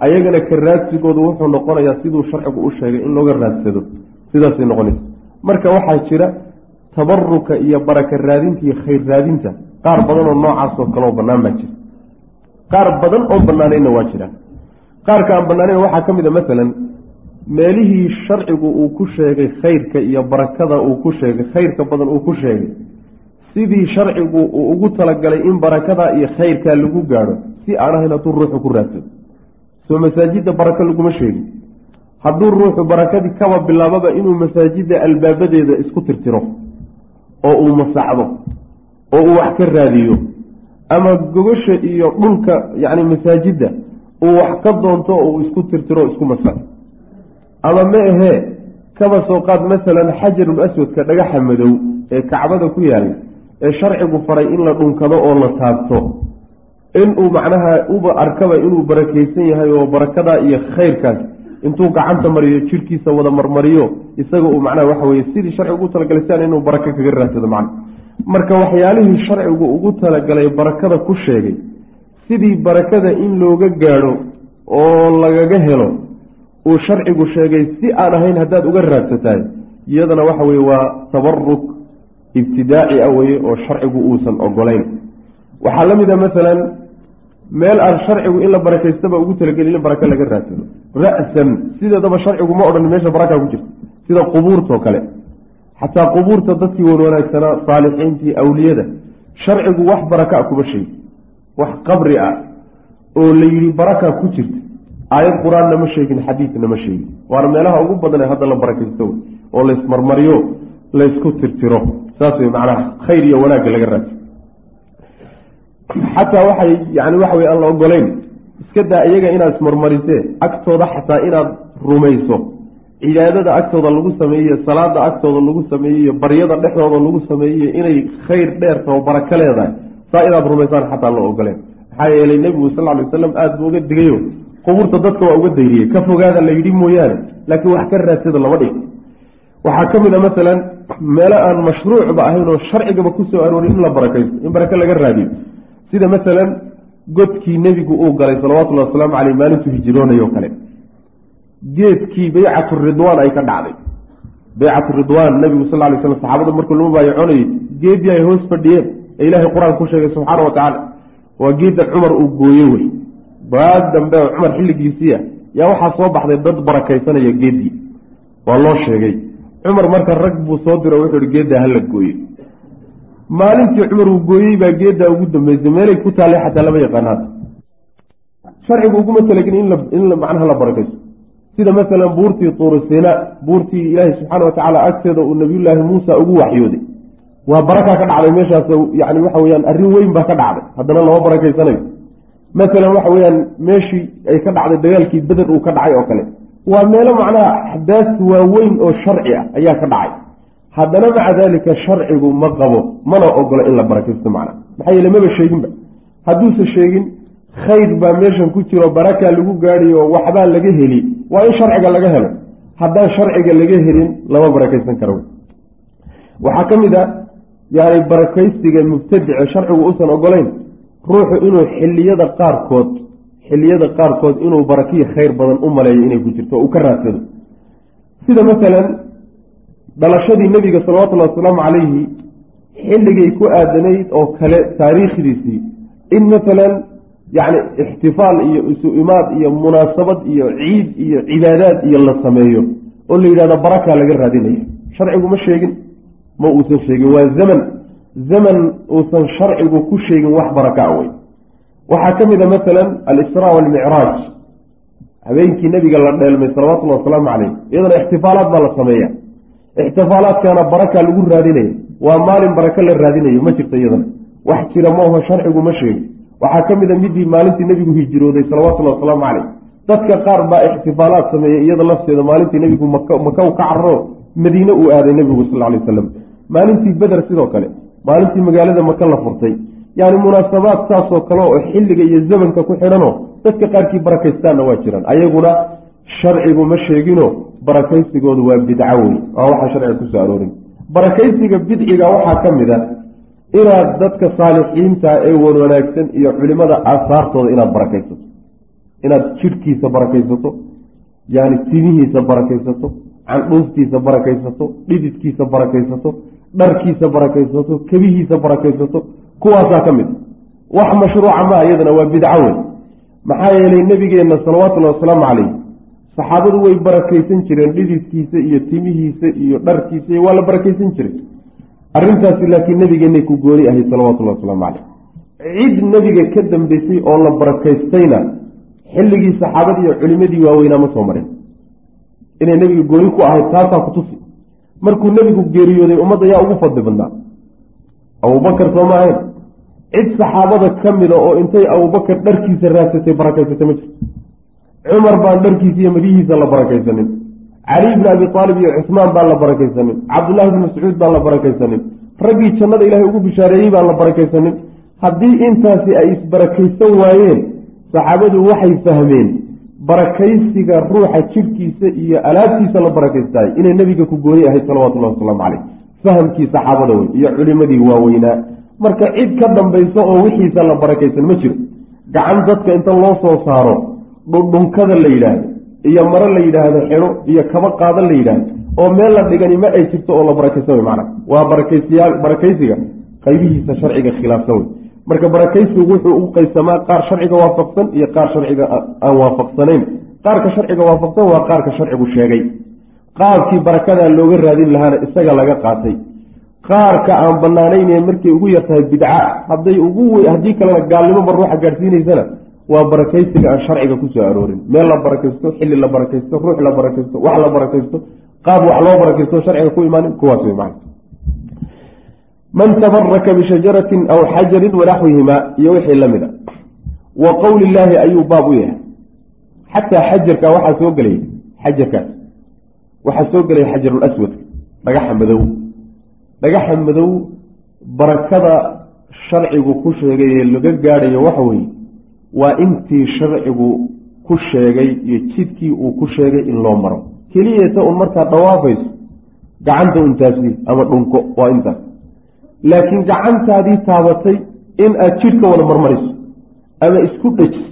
A: Ayagana ka raadsigoodu wuxuu noqonayaa siduu sharcigu u sheegay in looga raadsado. Sidaasay noqonaysa. Marka waxaa jira tabaruka iyo baraka raadinta iyo khayr raadinta qaar badan oo noocaasoo kaleoo bannaan baa jira. Qaar badan oo bannaanayna waa jiraan qaarka aan bannaanayn waxaa ka mid a masalan meelihii sharcigu uu ku sheegay khayrka iyo barakada uu ku sheegay khayrka badan uu ku sheegay sidii sharcigu uu ugu talagalay in barakadaa iyo khayrkaa lagu gaadho si aan ahayn hadduu ruuxu ku raadsado soo masaajidda barako laguma sheegin. Hadduu ruuxu barakadii kaba bilaababa inuu masaajidda albaabadeeda isku tirtiro oo uu masaxdo oo uu wax ka raadiyo ama gogasha iyo dhulka yacni masaajidda uu wax ka doonto oo uu isku tirtiro o isku masaxo ama ma ahee kaba soo qaad masalan xajarul aswadka dhagaxa madow ee kacbada ku yaalla ee sharcigu faray in la dhunkado oo la taabto. Inuu macnaha uba arkaba inuu barakaysan yahay oo barakadaa iyo khayrkaas intuu gacanta mariyo jirkiisa wada marmariyo isaga uu macnaha waxa weye sidii sharcigu ugu talagalay sian inuu barako kaga raadsado macna marka waxyaalihii sharcigu ugu talagalay barakada ku sheegay sidii barakada in looga gaadho oo lagaga helo uu sharcigu sheegay si aan ahayn haddaad uga raadsatahay iyadana waxa weye waa tabaruk ibtidaaci a weye oo sharcigu uusan ogolayn waxaa la mid a masalan meel aan sharcigu in la barakaystaba ugu talagelin in baraka laga raadsado. Ra-san sideedaba sharcigu ma odhan meesha barakaa ku jirta sida qubuurtao kale. Xataa qubuurta dadkii wan wanaagsanaa saalixiintii awliyada sharcigu wax baraka a kuma sheegi. Wax qabri ah oo la yidhi barakaa ku jirta. Aayad qur'aanna ma sheegin xadiidna ma sheegin. Waana meelaha ugu badan ee hadda la barakaysto oo laysmarmariyo laysku tirtiro. Saas wey macnaha khayr iyo wanaagga laga raadso xataa waxay yani waxa wey aan la ogolayn iska daa iyaga inaad ismarmarisee agtooda xataa inaad rumayso. Cibaadada agtooda lagu sameeyey salaada agtooda lagu sameeyey baryada dhexdooda lagu sameeyey inay khayr dheertao barako leedahay saa inaad rumaysaan xataa la ogoleen maxaa yeelay nebigu sal ly wasalam aada buu uga digayo qubuurta dadka waa uga dayriyey. Ka fogaada la yidhi mooyaane laakiin wax ka raadsada lama dhig waxaa ka mid a masalan meelo aan mashruucba ahayn oo sharcigaba ku soo aroorin in la barakaysto in barako laga raadiyo. Sida masalan godkii nebigu uu galay salawatullahi wasalaamu caleyh maalintuu hijroonayoo kale. Geedkii baycatu ridwaan ay ka dhacday. Baycatu ridwaan nabigu sal lay slam saxaabada markuu lama baayaconayay geedii ay hoos fadhiyeen. Ee ilaahay qur'aan ku sheegay subxaana wa tacaala waa geedda cumar uu gooye wey. Baad dambe cumar xilligiisiia yaa waxaa soo baxday dad barakaysanaya geeddii waa loo sheegay cumar marka rag buu soo diro wuxuu ihi geeddaa hala gooye. Maalintii cumar uu gooyey baa geeddaa ugu dambeysay meelay ku taallay xataa lama yaqaanaad. Sharcigu uguma talagin in macnaha la barakaysto. Sida masalan buurtii tuurusina buurtii ilaahi subxaana watacaala agteeda uu nabiyullaahi muusa ugu waxyooday. Waa barakaa ka dhacday meeshaas yani waxa weyaan arrin weyn baa ka dhacday haddana lama barakaysanayo. Masalan waxa weyaan meeshii ay ka dhacday dagaalkii beder uu ka dhacay oo kale waa meelo macnaha axdaas waaweyn oo sharci ah ayaa ka dhacay. Haddana maca daalika sharcigu ma qabo mana ogolo in la barakaysto macnaha maxaa yeele maba sheeginba. Hadduuse sheegin khayr baa meeshan ku jiro barakaa lagu gaadhiyo waxbaa laga heli. Waa in sharciga laga helo. Haddaan sharciga laga helin lama barakaysan karo. Waxaa ka mid a yani barakaysiga mubtadice sharcigu uusan ogolayn ruuxu inuu xiliyada qaarkood xiliyada qaarkood inuu barakiyi khayr badan u maleeyo inay ku jirto uu ka raadsado. Sida masalan dhalashadii nebiga salawatullahi wasalaamu calayhi xilligay ku aadanayd oo kale taariikhdiisii in masalan yacni ixtifaal iyo isu imaad iyo munaasabad iyo ciid iyo cibaadaad iyo la sameeyo oo la yidhahdo barakaa laga raadinaya. Sharcigu ma sheegin ma uusan sheegin waa zaman zaman uusan sharcigu ku sheegin wax barakaa wey waxaa ka mid a masalan alisraa walmicraaj habeenkii nebiga la dheelmay salawatullahi wasalaamu caleyh iyadana ixtifaalaad baa la sameeya ixtifaalaadkaana barakaa lagu raadinaya waa maalin baraka la raadinayo ma jirto iyadana. Wax jira maaho sharcigu ma sheegin. Waxaa ka mid a midii maalintii nebigu hijrooday salawatullahi wasalaamu caleyh dadka qaar baa ixtifaalaad sameeyey iyada lafteeda maalintii nebigu maka u ka carro madiine uu aaday nebigu sal lay wasalam maalintii beder sidoo kale maalintii magaalada maka la furtay yani munaasabaad saasoo kale oo xilliga iyo zamanka ku xidhanoo dadka qaarkii barakaystaanna waa jiraan. Ayaguna sharcigu ma sheegino barakaysigoodu waa bidco wey waa waxaa sharciga ku soo aroorin. Barakaysiga bidciga waxaa ka mid a inaad dadka saalixiinta ee wan wanaagsan iyo culimada aasaartooda inaad barakaysato. Inaad jidhkiisa barakaysato yani timihiisa barakaysato candhuuftiisa barakaysato dhididkiisa barakaysato dharkiisa barakaysato kebihiisa barakaysato kuwaasaa ka mid. Wax mashruuca maa iyadana waa bidco wey maxaa yeelay nebigeenna salawaatullahi wasalaamu calayh saxaabadu way barakaysan jireen dhididkiisa iyo timihiisa iyo dharkiisa iyo waa la barakaysan jiray. Arrintaasi laakiin nebigeenay ku gooni ahayd salawatullahi wasalaamu caleyh cid nebiga ka dambeysay oo la barakaystayna xilligii saxaabadii iyo culimadii waaweynaa ma soo marin. Inay nebiga gooni ku ahayd taasaa ku tusi. Markuu nebigu geeriyooday ummadda yaa ugu fadli badnaa abubakar soo ma ahayn cid saxaabada ka mida oo intay abubakar dharkiisa raadsatay barakaysatay ma jirto. Cumar baan dharkiisa iyo madihiisa la barakaysanin. Cali bni abi aalib iyo cusmaan baan la barakaysanin. Cabdullahi bni mascuud baan la barakaysanin. Raggii jannada ilaahay ugu bishaareeyey baan la barakaysanin. Haddii intaasi ay isbarakaysan waayeen saxaabadu waxay fahmeen barakaysiga ruuxa jidhkiisa iyo alaabtiisa la barakaystaay inay nebiga ku gooni ahayd salawatullahi wasalaamu caleyh fahamkii saxaabada wey iyo culimadii waaweynaa marka cid ka dambayso oo wixiisa la barakaysan ma jiro. Gacan dadka inta loo soo saaro dhundhunkada la yidhaahdo iyo maro la yidhaahdo xidho iyo kaba qaada la yidhaahdo oo meel la dhigani ma ay jirto oo la barakaysan wey macna waa barakaysiyaa barakaysiga qaybihiisa sharciga khilaafsan wey marka barakaysigu wuxuu u qaysamaa qaar sharciga waafaqsan iyo qaar sharciga aan waafaqsanayn. Qaarka sharciga waafaqsan waa qaarka sharcigu sheegay qaabkii barakadaa looga raadin lahaana isaga laga qaatay. Qaarka aan banaanayne markay ugu yartahay bidca hadday ugu haddii kalena gaalnimoba ruuxa gaadhsiinaysana waa barakaysiga aan sharciga ku soo aroorin. Meel la barakaysto xilli la barakaysto ruux la barakaysto wax la barakaysto qaab wax loo barakaysto sharciga ku imaanin kuwaas wey macna man tabaraka bishajaratin aw xajarin wanaxwihimaa iyo wixii la mida. Wa qowli illaahi ayuu baab u yahay. Xataa xajarka waxaa soo gelaya xajarkaas waxaa soo gelaya xajarulaswad dhagaxa madow. Dhagaxa madow barakada sharcigu ku sheegay ee laga gaadhayo waxa weeye waa intii sharcigu ku sheegay iyo jidkii uu ku sheegay in loo maro. Keliyata un markaad dhawaafayso gacanta untaasi ama dhunko waa intaas. Laakiin gacantaadii taabatay in aad jidhka wada marmarayso ama isku dhejis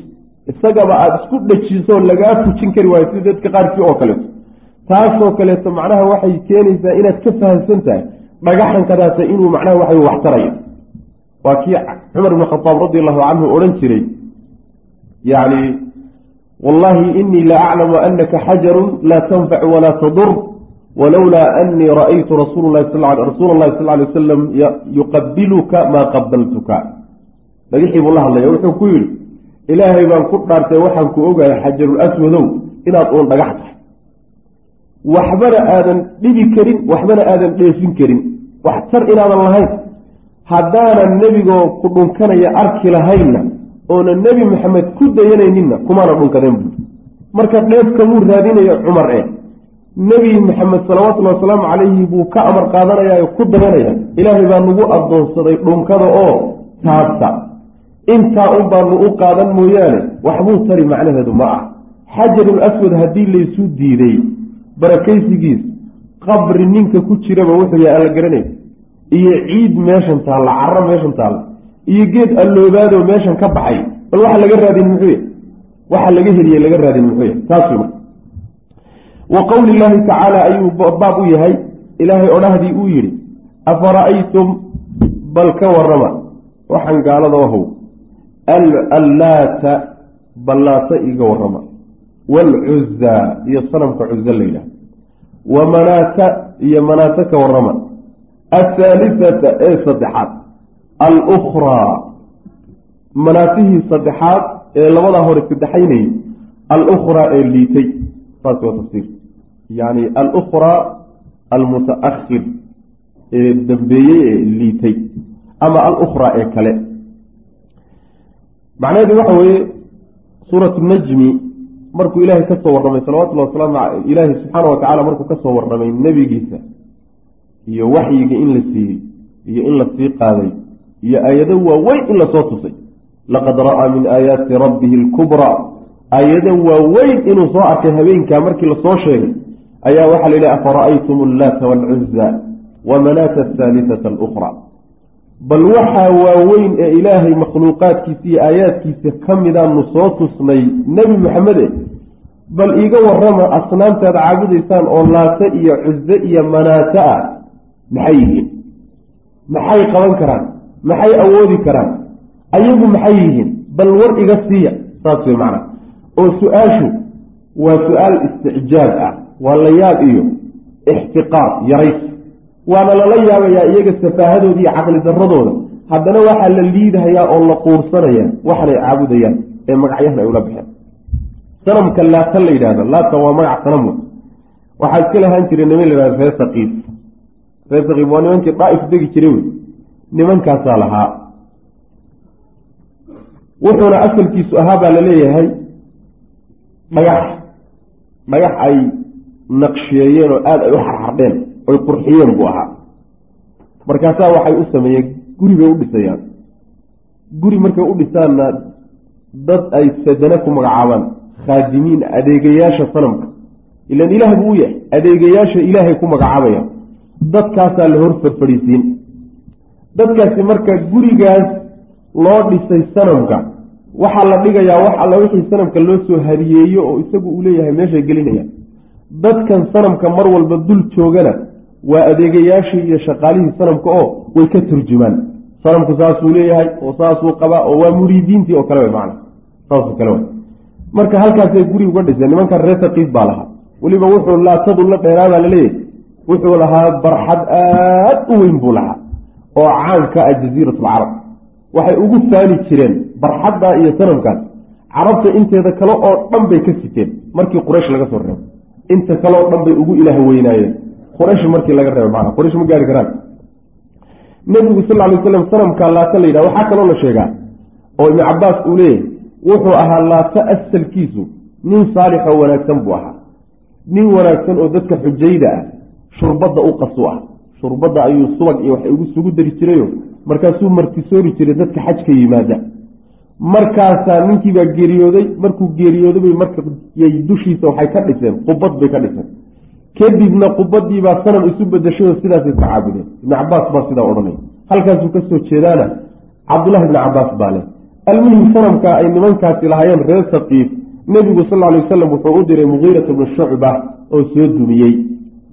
A: isagaba aada isku dhejiso lagaa fujin kari waayo sida dadka qaarkii oo kaleeto taasoo kaleeto macnaha waxay keenaysaa inaad ka fahamsan tahay dhagaxankadaasa inuu macnaha waxay waxtarayo waa kii cumar ibn khadaab radi allahu canhu odhan jiray yani wallahi inii la aclamu anaka xajarun laa tanfac walaa tadur walowlaa anii ra'aytu rasuula lahi sal lay wasalam yuqabiluka maa qabaltuka dhagixii buu la hadlaya wuxuu ku yidhi ilaahay baan ku dhaartay waxaan ku ogahay xajarul aswadow inaad uun dhagax waxbana aadan dhibi karin waxbana aadan dheefin karin. Wax tar inaadan lahayn. Haddaanan nebigoo ku dhunkanaya arki lahaynna oona nebi maxamed ku dayanayninna kumaana dhunkadeen buuri marka dheef kamuu raadinayo cumar ee. Nebi maxamed salawatullhi wasalaamu calayhi buu ka amar qaadanaya ku dayanaya. Ilaahay baa nagu addoonsaday dhunkada oo taabta. Intaa un baanu u qaadan mooyaane waxbuu tari macnaheedu ma ah. Xajarul aswad haddii laysu diiday barakaysigiis qabri ninka ku jiraba wuxuu yahay alla garanay iyo ciid meeshan taalla caro meeshan taalla. Iyo geed alloobaadoo meeshan ka baxay. Bal waxa laga raadin muxuu yahy waxa laga heliyey laga raadin muxuu yahy taas wa qowli illaahi tacaala ayuu baab u yahay. Ilaahay odhahdii uu yidhi afara'aytum bal ka warrama? Waxaan gaalada ahow allaata ballaata iga warrama waalcuzaa iyo sanamka cuza la yidhaah wa manaata iyo manaata ka warrama athaalisata ee saddexaad alukhraa manaatihii saddexaad ee labadaa hore saddexaynayay alukhraa ee liitay saas waa tafsiir yacni alukhraa almutaakhir ee dambeeyey ee liitay ama alukhraa ee kale macnaheedu waxa weeye suuratu najmi markuu ilaahay ka soo warramay salawatullahi wasalaamu ilaahay subxaana wa tacala markuu ka soo warramay nebigiisa iyo waxyiga in la siiyey iyo in la sii qaaday iyo aayado waaweyn in la soo tusay. Laqad ra'aa min aayaati rabbihi alkubraa aayado waaweyn inuu soo arkay habeenkaa markii la soo sheegay ayaa waxaa la yidhi afara'aytum allaata waalcuza wa manaata ahaalisata alukhraa bal waxaa waaweyn ee ilaahay makhluuqaadkiisa iyo aayaadkiisa ka midaanu soo tusnay nebi maxamede bal iiga warrama asnaamtaad caabudaysaan oo laate iyo cuze iyo manaato ah maxay yihiin? Maxay qaban karaan? Maxay awoodi karaan? Ayagu maxay yihiin? Bal war iga siiya saas wey macnaa. Oo su'aashu waa su'aal isticjaab ah waa la yaab iyo ixtiqaar yarays waana lala yaabayaa iyaga safaahadooda iyo caqli daradooda haddana waxaa la liidahayaa oo la quursanayaa waxanay caabudayaan ee magacyahan ay ula baxeen sanamka laata la yidhahdo laata waa magac sanam waxaa iska lahaan jiray niman la yhahdo reer saqiif reer saqiif waa nimankii daaif degi jiray wey nimankaasaa lahaa. Wuxuuna asalkiisu ahaa baa la leeyahay dhagax. Dhagax ay naqshiyeeyeen oo aada ay u xarxardheen oy qurxiyeen buu ahaa. Markaasaa waxay u sameeyeen guri bay u dhisayaan. Guri markay u dhisaanna dad ay sadana ku magacaabaan. Khaadimiin adeegayaasha sanamka. Ilan ilaah buu u yahay. Adeegayaasha ilaahay ku magacaabayaan dadkaasaa la hor farfadhiisiin dadkaasi marka gurigaas loo dhisay sanamka waxaa la dhigayaa wax alla wixii sanamka loo soo hadiyeeyo oo isagu uu leeyahay meeshay gelinayaan. Dadkan sanamka mar walba dul joogana waa adeegayaashii iyo shaqaalihii sanamka oo way ka turjumaan. Sanamku saasuu leeyahay oo saasuu qabaa oo waa muriidiintii oo kale man saasoo kale marka halkaasay guri uga dhiseen nimanka reer taqiif baa lahaa. Weliba wuxuu laatadu la dheeraabaa la leeyahay wuxuu lahaa barxad aad u weyn buu lahaa oo caanka ah jaziirat alcarab waxay ugu faani jireen barxadda iyo sanamkaas carabta inteeda kale oo dhan bay ka siteen markii quraysh laga soo reebo inta kale oo dhan bay ugu ilaah weynaayeen quraysh markii laga reebo maana quraysh ma gaari karaan. Nebigu sal ly slam sanamka laata la yidhaha waxaa kaloo la sheegaa oo ibnu cabaas uu leeyahy wuxuu ahaa laata asalkiisu nin saalix oo wanaagsan buu ahaa. Nin wanaagsan oo dadka xujayda ah shurbadda u qasu ah. Shurbadda ayuu subag iyo wax ugu dari jirayo markaasuu martisoori jiray dadka xajka yimaada. Markaasaa ninkiibaa geeriyooday markuu geeriyoodabay markay dushiisa waxay ka dhiseen qubad bay ka dhiseen kadibna qubadiibaa sanam isu bedashayoo sidaasay ku caabudeen. Ibnu cabaas baa sidaa odhanay. Halkaasuu ka soo jeedaana cabdullahi ibni cabaas baa leh. Almuhim sanamka ay nimankaasi lahaayeen reer saqiif nebigu sal alay wasalam wuxuu u diray mugiirata bnu shucba oo soo dumiyey.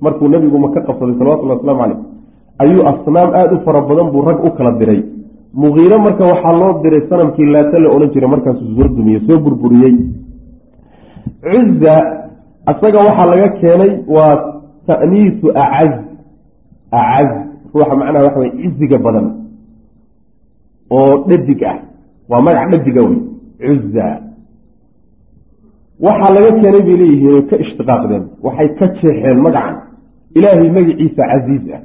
A: Markuu nebigu maka qabsaday salawatulli waslamu caleyh ayuu asnaam aada u fara badan buu rag u kala diray. Mugiire marka waxaa loo diray sanamkii laata la odhan jiray markaasuu soo dumiyey soo burburiyey cuza isaga waxaa laga keenay waa ta'niisu acaz acaz. Ruuxa macnaha waxa wey ciziga badan oo dhadig ah. Waa magac dhadiga wey cuza waxaa laga keenay bay leeyihiin ka ishtiqaaqdeen waxay ka jeexeen magacan. Ilaahay magiciisa casiiz ah.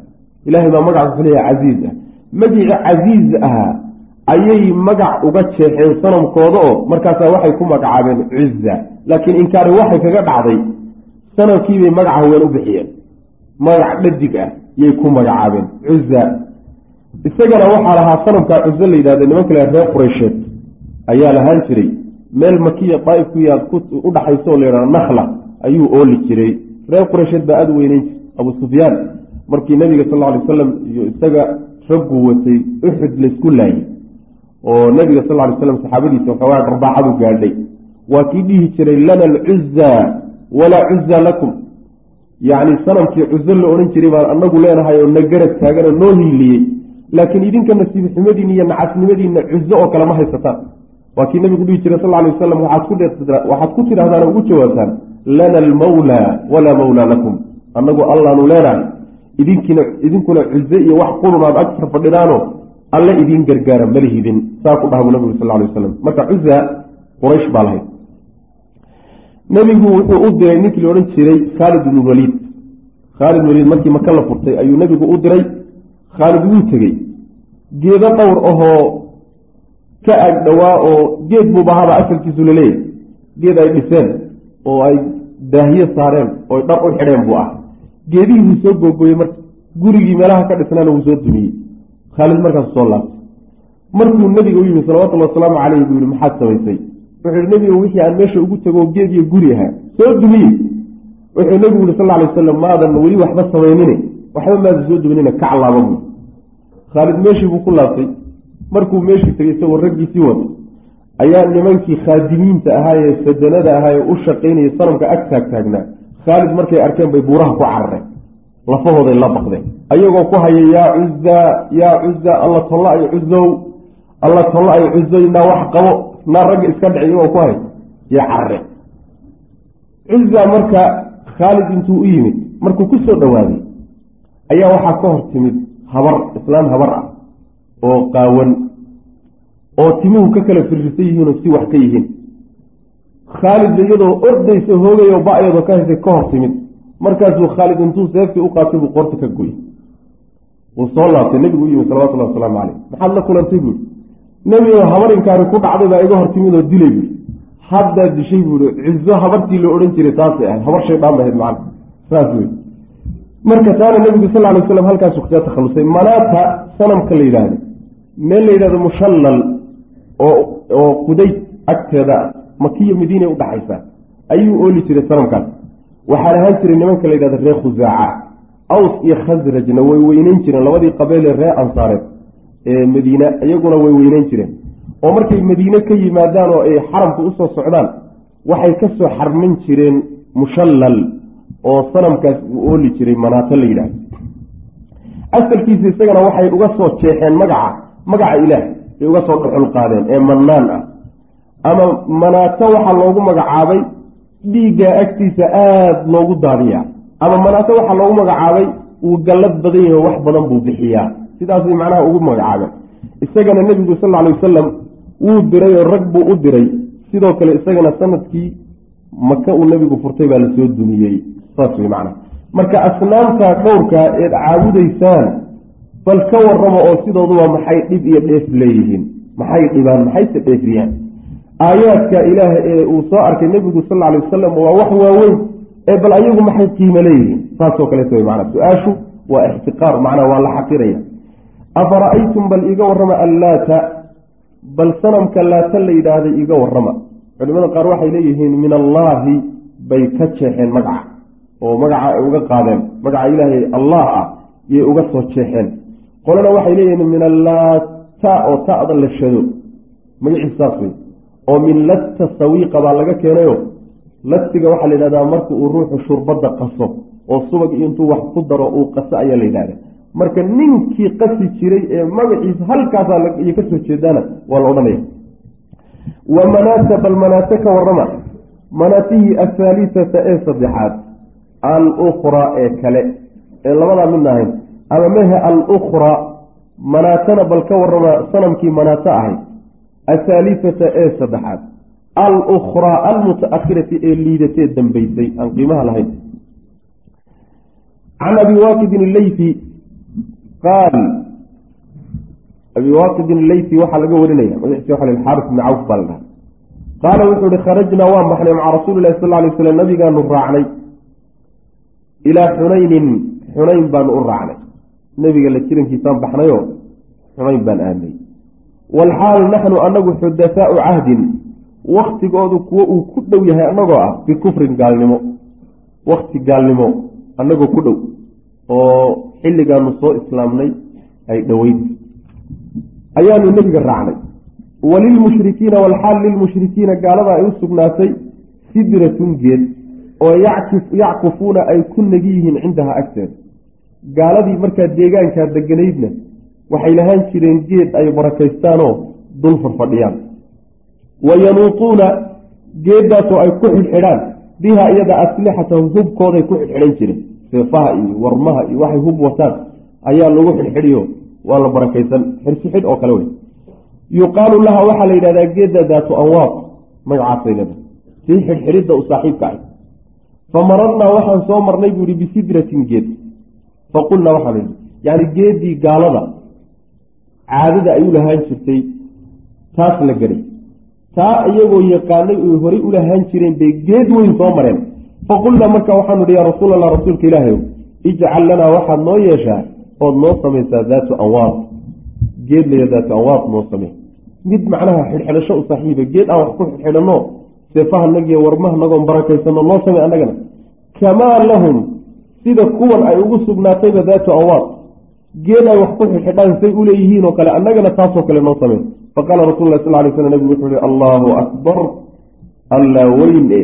A: Ilahay baa magac wuxuu leeyahay casiiz ah. Magicii casiiz ahaa ayay magac uga jeexeen sanamkooda oo markaasaa waxay ku magacaabeen cuza laakiin inkaari waxay kaga dhacday sanamkiibay magac haween u bixiyeen. Magac dhadig ah yay ku magacaabeen cuza isagana waxaa lahaa sanamkaa cuzo la yidhahda niman kale reer qureysheed ayaa lahaan jiray. Meel makiya daaif ku yaad u dhaxayso oo layidhahdo nakhla ayuu ooli jiray. Reer qureysheed baa aada u weyneyn jiray. Abu sufyaan markii nabiga sal alay wasalam iyo isaga raggu watay uxud laysku laayey oo nabiga sal ly slam saxaabadiisa waxoogaa dharbaaxadu gaadhay. Waa kii dhihi jiray lana alcuza walaa cuza lakum. Yacni sanamkii cuzo la odhan jiray baan anagu leenahay oo na garab taagana noo hiiliyey. Laakiin idinka nasiib xumadiina iyo nacasnimadiina cuzo oo kale ma haysataan. Waa kii nabigu dhihi jiray sal ly wasalam waxaad ku tidhahdaan ugu jawaabtaan lana almawla walaa mawlaa lakum. Annagu allaanu leenahay idinkiina idinkuna cuze iyo wax qurun aad agfar fadhidaano alle idiin gargaara malihidin saa ku dhaha buu nabigu sal ly wasalam marka cuza quraysh baa lahayd. Nebigu wuxuu u diray ninkii la odhan jiray khaalid ibnu waliid khaalid waliid markii maka la furtay ayuu nebigu u diray. Khaalid wuu tegey. Geedo dhowr ahoo ka ag dhowaa oo geed buu bahaba asalkiisu laleeyahy geed ay dhiseen oo ay daahiye saareen oo dhar u xidheen buu ah geedihii buu soo googooyey marka. Gurigii meelaha ka dhisnaana wuu soo dumiyey khaalid markaasu soo laabtay. Markuu nebiga u yimi salawatullhi wasalaamu caleyh buu yihi maxaad samaysay wuxuu yihi nebiga wixii aan meesha ugu tago geed iyo guri ahaa soo dumiye wuxuu nebigu yihi sal ly wasalam maadan weli waxba samaynine waxba maadan soo duminina kac laaba buu khaalid meeshii buu ku laabtay. Markuu meeshii tegay isagoo raggiisii wata ayaa nimankii khaadimiinta ahaa ee sadanada ahaa ee u shaqaynayay sanamka ag taag taagnaa khaalid markay arkeen bay buuraha ku carareen lafahooday la baqdeen ayagoo ku haya yaa cuza yaa cuza alla tolla ay cuzow alla tolla ay cuzoy naa wax qabo naa ragga iska dhici iyagoo ku hay yay carareen cuza marka khaalid intuu u yimid markuu ku soo dhowaaday ayaa waxaa ka hor timid habar islaam habar ah oo qaawan oo timuhu ka kala firirsan yihiinoo si wax ka yihiin. Khaalid iyadoo ordaysa hoogayoo ba-yadoo ka haysay ka hor timid markaasuu khaalid intuu seeftii u qaatay buu qoorta ka goyey wuu soo laabtay nebigu u yimi salawatullahi wasalaamu caleyh maxaad la kulantay buui nebigo habarinkaani ku dhacday baa iga hor timid oo dilay buui haddaad dishay buui cizo habartii la odhan jiray taasay ahayd. Habar shaydaan bahayd macana saas wey marka taana nebigu sal lay slam halkaasu kaga takhalusay manaata sanamka la yidhaahdo. Meel la yidhahdo mushallal oo oo qudayd agteeda makiyo madiina udhaxaysa ayuu ooli jiray sanamkaas waxaan ahaan jiray nimanka la yidhahdo reer khusaaca aws iyo khasrajna way weyneyn jireen labadii qabeele reer ansaareed ee madiine iyaguna way weyneyn jireen. Oo markay madiine ka yimaadaan oo ay xaramka u soo socdaan waxay ka soo xarmin jireen mushallal oo sanamkaas uu ooli jiray manaato la yidhahdo. Asalkiisa isagana waxay uga soo jeexeen magaca magaca ilaah ay uga soo dhuxul qaadeen ee mannaan ah. Ama manaato waxaa loogu magacaabay dhiiggaa agtiisa aada loogu daadiyaa. Ama manaato waxaa loogu magacaabay uu gallad badan yaho wax badan buu bixiyaa. Sidaasay macnaha ugu magacaabeen isagana nebigu sal alay wasalam wuu diray oo rag buu u diray. Sidoo kale isagana sannadkii maka uu nebigu furtay baa la soo dumiyey saas wey macnaha. Marka asnaamta dhowrka eed caabudaysaan bal ka warrama oo sidooduba maxay dhib iyo dheef leeyihiin? Maxay dhibaan? Maxayse dheefiyaan aayaadka ilaah ee uu soo arkay nebigu sal alay wasalam waa wax waaweyn ee bal ayagu maxay qiimo leeyihiin? Saasoo kaleeto wey macnaa su'aashu waa ixtiqaar macnaa waa la xaqiraya. Afara'aytum bal iiga warrama allaata bal sanamka laata la yidhaahday iiga warrama. Culimada qaar waxay leeyihiin min allaahi bay ka jeexeen magaca oo magaca ay uga qaadeen. Magaca ilaahay allah ah yay uga soo jeexeen. Qolana waxay leeyihiin min allaata oo ta'da la shado. Magaciisu saas wey oo min latta sawiiqa baa laga keenayo. Latiga waxaa la yidhahdaa marka uu ruuxu shurbadda qaso oo subag intuu wax ku daro uu qaso ayaa la yidhahda marka ninkii qasi jiray ee magaciisa halkaasaa iyo ka soo jeedaana waa la odhanaya wa manaata bal manaate ka warrama. Manaatihii athaalitata ee saddexaad al-ukhraa ee kale ee labadaa midna ahayn. Ama mehe al-ukhraa manaatana bal ka warrama sanamkii manaato ahayd athaalifata ee saddexaad al-ukhraa almuta-akhirati ee liidatee dambaysay aan qiimaha lahayn can abi waaqidin illeyfi qaal abi waaqidin illeyfi waxaa laga warinaya magaciisa waxa l xaaris bni cawf baa la qaala wuxuu ihi kharajnaa waan baxnay maca rasuuli sal lay slam nabigaanu raacnay ilaa xunaynin xunayn baanu u raacnay nebiga la jirankiisaan baxnayoo xunayn baan aanay walxaal naxnu anagu xudathaau cahdin waktigoodu kuwo uu ku dhow yahay annagoo ah bikufrin gaalnimo. Wakti gaalnimo annagoo ku dhow oo xilligaanu soo islaamnay ay dhoweyd. Ayaanu nebiga raacnay. Walilmushrikiina walxaal lilmushrikiina gaalada ay u sugnaatay sidratun geed oo yackufuuna ay ku negi yihiin cindaha agteeda gaaladii markaa deegaankaa deganaydna waxay lahaan jireen geed ay barakaystaanoo dul farfadhiyaan. Wa yanuutuuna geeddaasoo ay ku xidhxidhaan. Biha iyada aslixatahum hubkooday ku xidxidhan jireen seefaha iyo warmaha iyo waxay hub wataan. Ayaa lagu xidhxidhiyo. Waa la barakaysan. Xirsi oo kale wey. Yuqaalu laha waxaa la yidhahdaa geedda daatu anwaaq. Magacaasay leedahay. Sii xidhxidhidda u saaxiibka ahy fa mararnaa waxaan soo marnay buu ihi bisidratin geed. Faqulnaa waxaa la yidhi yacni geeddii gaalada caadada ay u lahaan jirtay taas la garay taa iyagoo yaqaanay oy horay u lahaan jireen bay geed weyn soo mareen. Faqulnaa marka waxaanu idhi yaa rasuul allah rasuulka ilaahayow ijcal lanaa waxaad noo yeeshaa ood noo samaysaa daatu anwaaq. Geed laya daatu anwaaq noo samey mid macnaha xidhxidhasho u saaxiiba geed aan wax ku xidhxidhanno seefahanagiyo warmahanagoon barakaysano noo samey annagana. Kamaa lahum sida kuwan ay ugu sugnaatayba daatu anwaaq geed ay wax ku xidxidhaan say u leeyihiin oo kale annagana taasoo kale noo samey faqaala rasul lah sal lay slam nabigu wuxuu ihi allaahu akbar allaa weyn e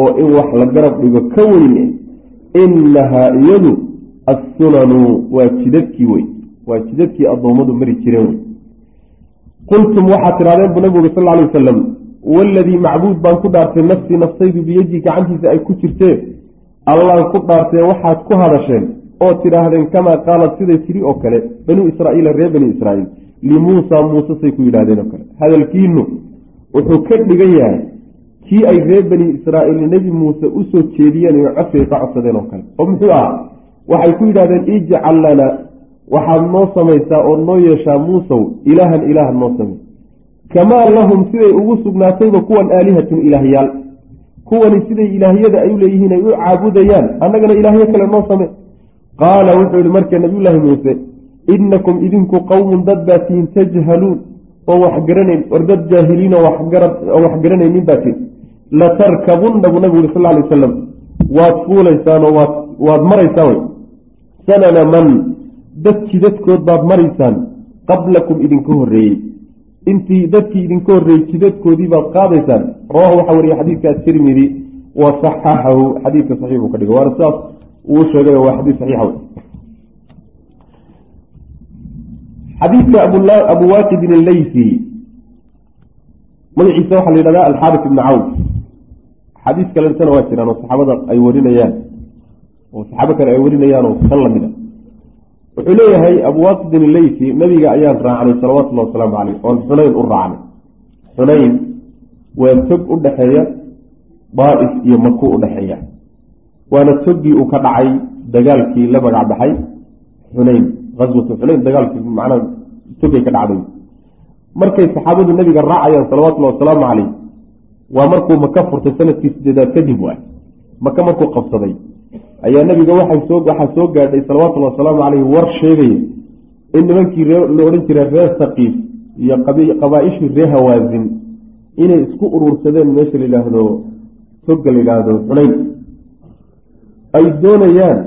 A: oo in wax la garab dhigo ka weyn e inahaa iyadu assunanu waa jidadkii wey waa jidadkii addoommadu mari jireen wey. Qultum waxaad tidhahdeen buu nabigu sal lay wasalam waladii macbuud baan ku dhaartay nafsii naftaydu biyadii gacantiisa ay ku jirtee allaan ku dhaartee waxaad ku hadasheen oo tidhaahdeen kamaa qaalad siday tidhi oo kale banuu israa'iila reer bani israa'iil limuusa muuse say ku yidhahdeen oo kale. Hadalkiinu wuxuu ka dhigan yahay kii ay reer bani israa'iil nebi muuse u soo jeediyeen oo codkay ka codsadeen oo kale. Oo muxuu ahaa? Waxay ku yidhahdeen ijcal lana waxaad noo samaysaa oo noo yeeshaa muusow ilaahan ilaah noo samay. Kamaa lahum siday ugu sugnaatayba kuwan aalihatun ilaahyaal. Kuwani siday ilaahyada ay u leeyihiin ay u caabudayaan annagana ilaahyo kale noo same qaala wuxuu yihi marka nabiyullaahi muuse innakum idinku qowmun dad baa tihiin tajhaluun. Oo wax garanayn war dad jaahiliin oo wax garanaynin baa tihin latarkabunna buu nabigu yuri sal lay wasalam waad fuulaysaan oo waad maraysaan wey sanana man dad jidadkood baad maraysaan qablakum idinka horreeyey. Intii dadkii idinka horreeyey jidadkoodii baad qaadaysaan. Rawahu waxaa wariye xadiidka atirmidi wa saxaxahu xadiidka saxiixu ka dhigay. Waana sidaas uu sheegay waa xadiid saxiixa wey xadiidka abu waaqidin alleyfi magaciisa waxaa la yidhahdaa alxaaris ibni cawf xadiis kalentana waa jiraan oo saxaabada ay warinayaan oo saxaabo kale ay warinayaan oo kan la mid a wuxuu leeyahay abuwaqidin illeyfi nabiga ayaan raacnay salawatullahi wasalaamu caleyh oon xunayn u raacnay. Xunayn waa tog u dhexeeya daaif iyo maku u dhexeeya waana toggii uu ka dhacay dagaalkii la magac baxay xunayn aswatu xunayn dagaalkii macnaha togay ka dhacday. Markay saxaabadu nabiga raacayaan salawatullahi wasalaamu caleyh waa markuu maka furtay sannadkii sideedaad kadib waay. Maka markuu qabsaday ayaa nabiga waxaa soo gaadhay salawatullhi wasalaamu caleyhi war sheegaya in nimankii la odhan jiray reer saqiif iyo qabaa-ishii reer hawaasin inay isku urursadeen meesha la yidhaahdo toga la yidhaahdo xunayn ay doonayaan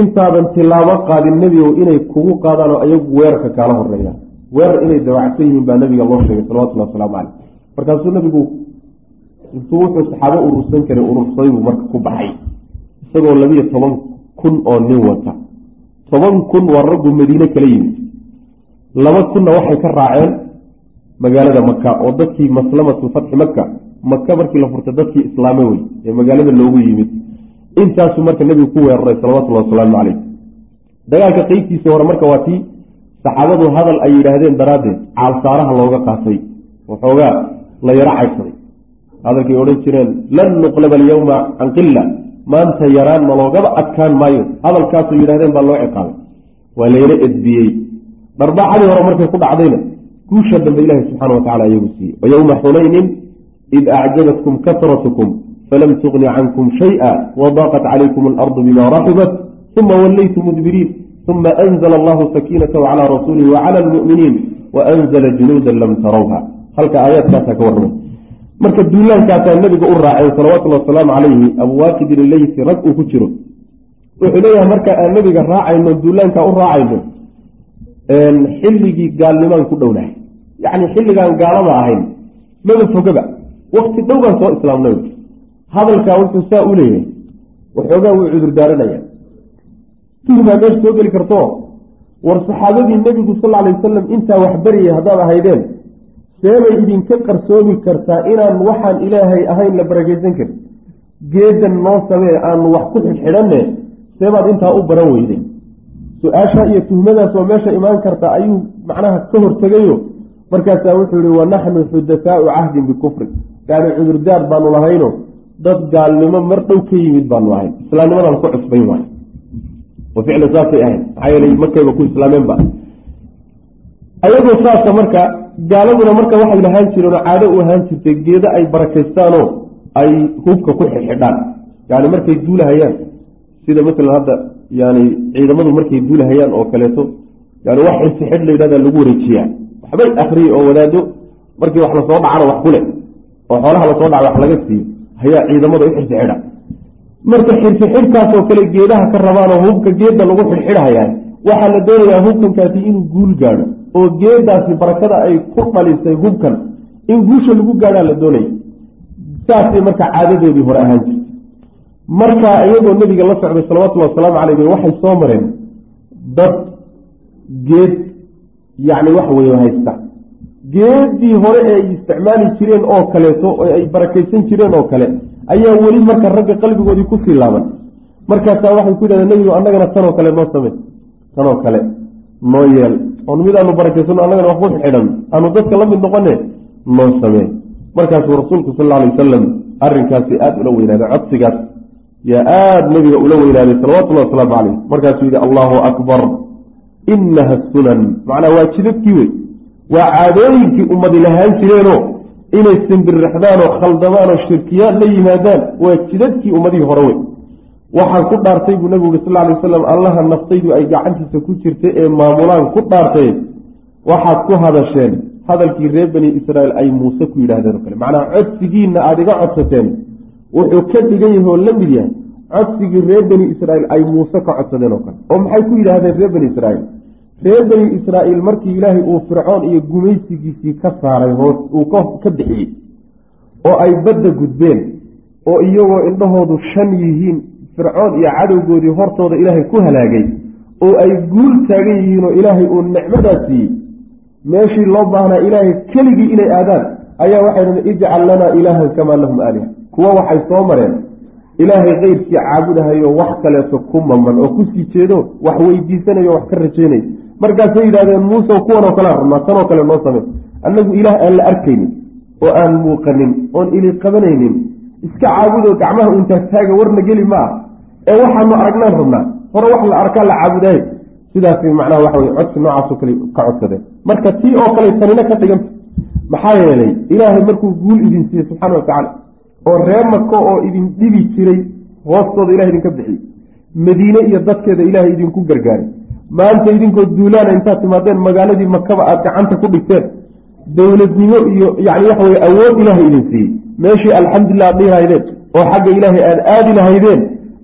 A: intaadan tilaabo qaadin nebigow inay kugu qaadaan oo ayagu weerarka kaala horeeyaan weerar inay dawacsan yihiin baa nabiga loo sheegay salawatullahi wasalaamu caleyh markaasuu nabigu intuu wuxuu saxaabo urursan karay urursaday buu marka ku baxay. Isagoo labiyo toban kun oo nin wata. Toban kun waa raggu madiine kala yimid. Laba kunna waxay ka raaceen magaalada maka oo dadkii maslamatu fatxi maka maka markii la furtay dadkii islaame wey ee magaalada loogu yimid intaasuu marka nebigu ku weeraray salawatullahi wasalaamu caleyh dagaalka qeybtiisa hore marka waa tii saxaabadu hadal ay yidhaahdeen daraaddeed caalsaaraha looga qaatay waxoogaa la yaro caydsaday hadalkay odhan jireen lan nuqlaba alyawma can qila maanta yaraan naloogaba adkaan maayo. Hadalkaasay yidhahdeen baa loo ciqaabay. Waa layla edbiyey. Dharbaaxadii hore markay ku dhacdayna guusha dambe ilahi subxana wa tacala ayagu siiyey. Wayowma xunaynin id acjabatkum kasratkum falam tugni cankum shayئa wadaaqat calaykum alardu bima raxibat uma wallaytum mudbiriin uma anzla allahu sakiinatahu calaa rasuulihi wacala almu'miniin waanzla junuuda lam tarawha halka aayaadkaasaa ka warramay marka duulaankaasaa nabiga u raaceen salawatullhi wasalaamu calayhi abuwaaqidin ileysi rag uu ku jiro wuxuu leeyahay marka aan nabiga raacayno duulaankaa u raacayno xilligii gaalnimaan ku dhownahay yacni xilligaan gaalada ahayn maba fogaba wakti dhow baan soo islaamnay hadalkaa wuxuu saa u leeyahay waxoogaa wuu cudur daaranaya tuhmaa meesha soo geli karto. War saxaabadii nebigu sal alay wasalam intaa wax haddaad ahaydeen seebay idinka qarsoomi kartaa inaan waxaan ilaahay ahayn la barakaysan karin. Geedan noo samee aanu wax ku xidhxidhanne seebaad intaa u baran weyday. Su'aasha iyo tuhmadaas oo meesha imaan karta ayuu macnaha ka hortegayo. Markaasaa wuxuu yihi wanaxnu xudathaau cahdin bikufri yani cudurdaar baanu lahayno dad gaalnimo mar dhow ka yimid baanu ahayn islaamnimadaan ku cusbayn waay. Oo ficla saasay ahayd. Maxaa yeelay markayba ku islaameenba ayagoo saasa marka gaaladuna marka waxay lahaan jireen oo caado u ahaan jirtay geedo ay barakaystaanoo ay hubka ku xidxidhaan yani markay duulahayaan sida masalan hadda yani ciidamadu markay duulahayaan oo kaleeto yani wax xidxidh la yidhahda lagu wareejiyaa. Waxbay akriye oo wadaado markii wax la soo dhacana wax ku leh. Oo xoolaha la soo dhaca wax laga siiyo hayaa ciidamada u xidxidha marka xirxidhkaasoo kale geedaha ka rabaanoo hubka geedda lagu xidxidhayaa waxaa la doonayaa hubkankaasi inuu guul gaadho oo geedaasi barakada ay ku dhalisay hubkan. In guusha lagu gaadhaa la doonaya saasay marka caadadoodii hore ahaan jirtay. Marka iyagoo nebiga la socday salawatullhi wasalaamu calayh waxay soo mareen dad geed yacni wax weeye haysta geedii hore ee ay isticmaali jireen oo kaleeto oo ay barakaysan jireen oo kale ayaa weli marka ragga qalbigoodii ku sii laaban. Markaasaa waxay ku yidhahdeen nebigu annagana tanoo kale noo samey tanoo kale noo yeel. Oon midaanu barakaysano annagana wax ku xidhan. Aanu dadka la mid noqone noo samee markaasuu rasuulku sal alla alay wasalam arrinkaasi aada ula weynaaday codsigaas yaa aada nebiga ula weynaaday salawatullahi wasalaamu caleyh markaasuu yidhi allahu akbar inaha sunan. Macnaa waa jidadkii wey waa caadooyinkii ummadi lahaan jireenoo inay simbirixdaanoo khaldamaanoo shirkiyaad la yimaadaan waa jidadkii ummadihii hore wey waxaan ku dhaartay buu nabigu sal alay wasalam allaha naftaydu ay gacantiisa ku jirta ee maamulaan ku dhaartay. Waxaad ku hadasheen hadalkii reer bani israa'iil ay muuse ku yidhaahdeen oo kale. Macnaha codsigiinna aada iga codsateen. Wuxuu ka dhigan yahay oo la mid yahay codsigii reer bani israa'iil ay muuse ka codsadeen oo kale. Oo maxay ku yidhaahdeen reer bani israa'iil reer bani israa'iil markii ilaahay uu fircoon iyo gumaysigiisii ka saaray hoos uu ka bixiyey oo ay badda gudbeen oo iyagoo indhahoodu shan yihiin fircoon iyo cadowgoodii hortooda ilaahay ku halaagay oo ay guul taagan yihiin oo ilaahay uu nicmadaa siiyey. Meeshii loo baahnaa ilaahay keligii inay aadaan ayaa waxay dhaheen ijcal lanaa ilaahan kamaa lahum aaliha. Kuwa waxay soo mareen ilaahay keyrkii caabudahayo wax kaleeto ku maman oo ku sii jeedo wax weydiisanayo wax ka rajeynay markaasay yidhahdeen muusew kuwanoo kalea rabnaa tanoo kale noo samey annagu ilaah aan la arkaynin oo aan muuqanin oon ili qabanaynin iska caabudoo gacmaha uun taagtaaga warna geli ma ah ee waxaanu aragnaan rabnaa hore wax la arkaa la caabudaay sidaas macnaha waxa wey codsi noocaasoo kale ka codsadeen. Marka tii oo kale tanina ka dhiganta maxaa yeelay ilaahay markuu guul idin siiyey subxaana watacaala oo ree mako oo idin dhibi jiray hoostooda ilahay idinka bixiyey. Madiine iyo dadkeeda ilaahay idinku gargaaray maanta idinkoo duulaana intaad timaadeen magaaladii makaba aada gacanta ku dhigteen. Dowladnimo iyo yani waxa weye awood ilaahay idin siiyey. Meeshii alxamdulilah ad dhihi lahaydeen oo xagga ilaahay aada aadi lahaydeen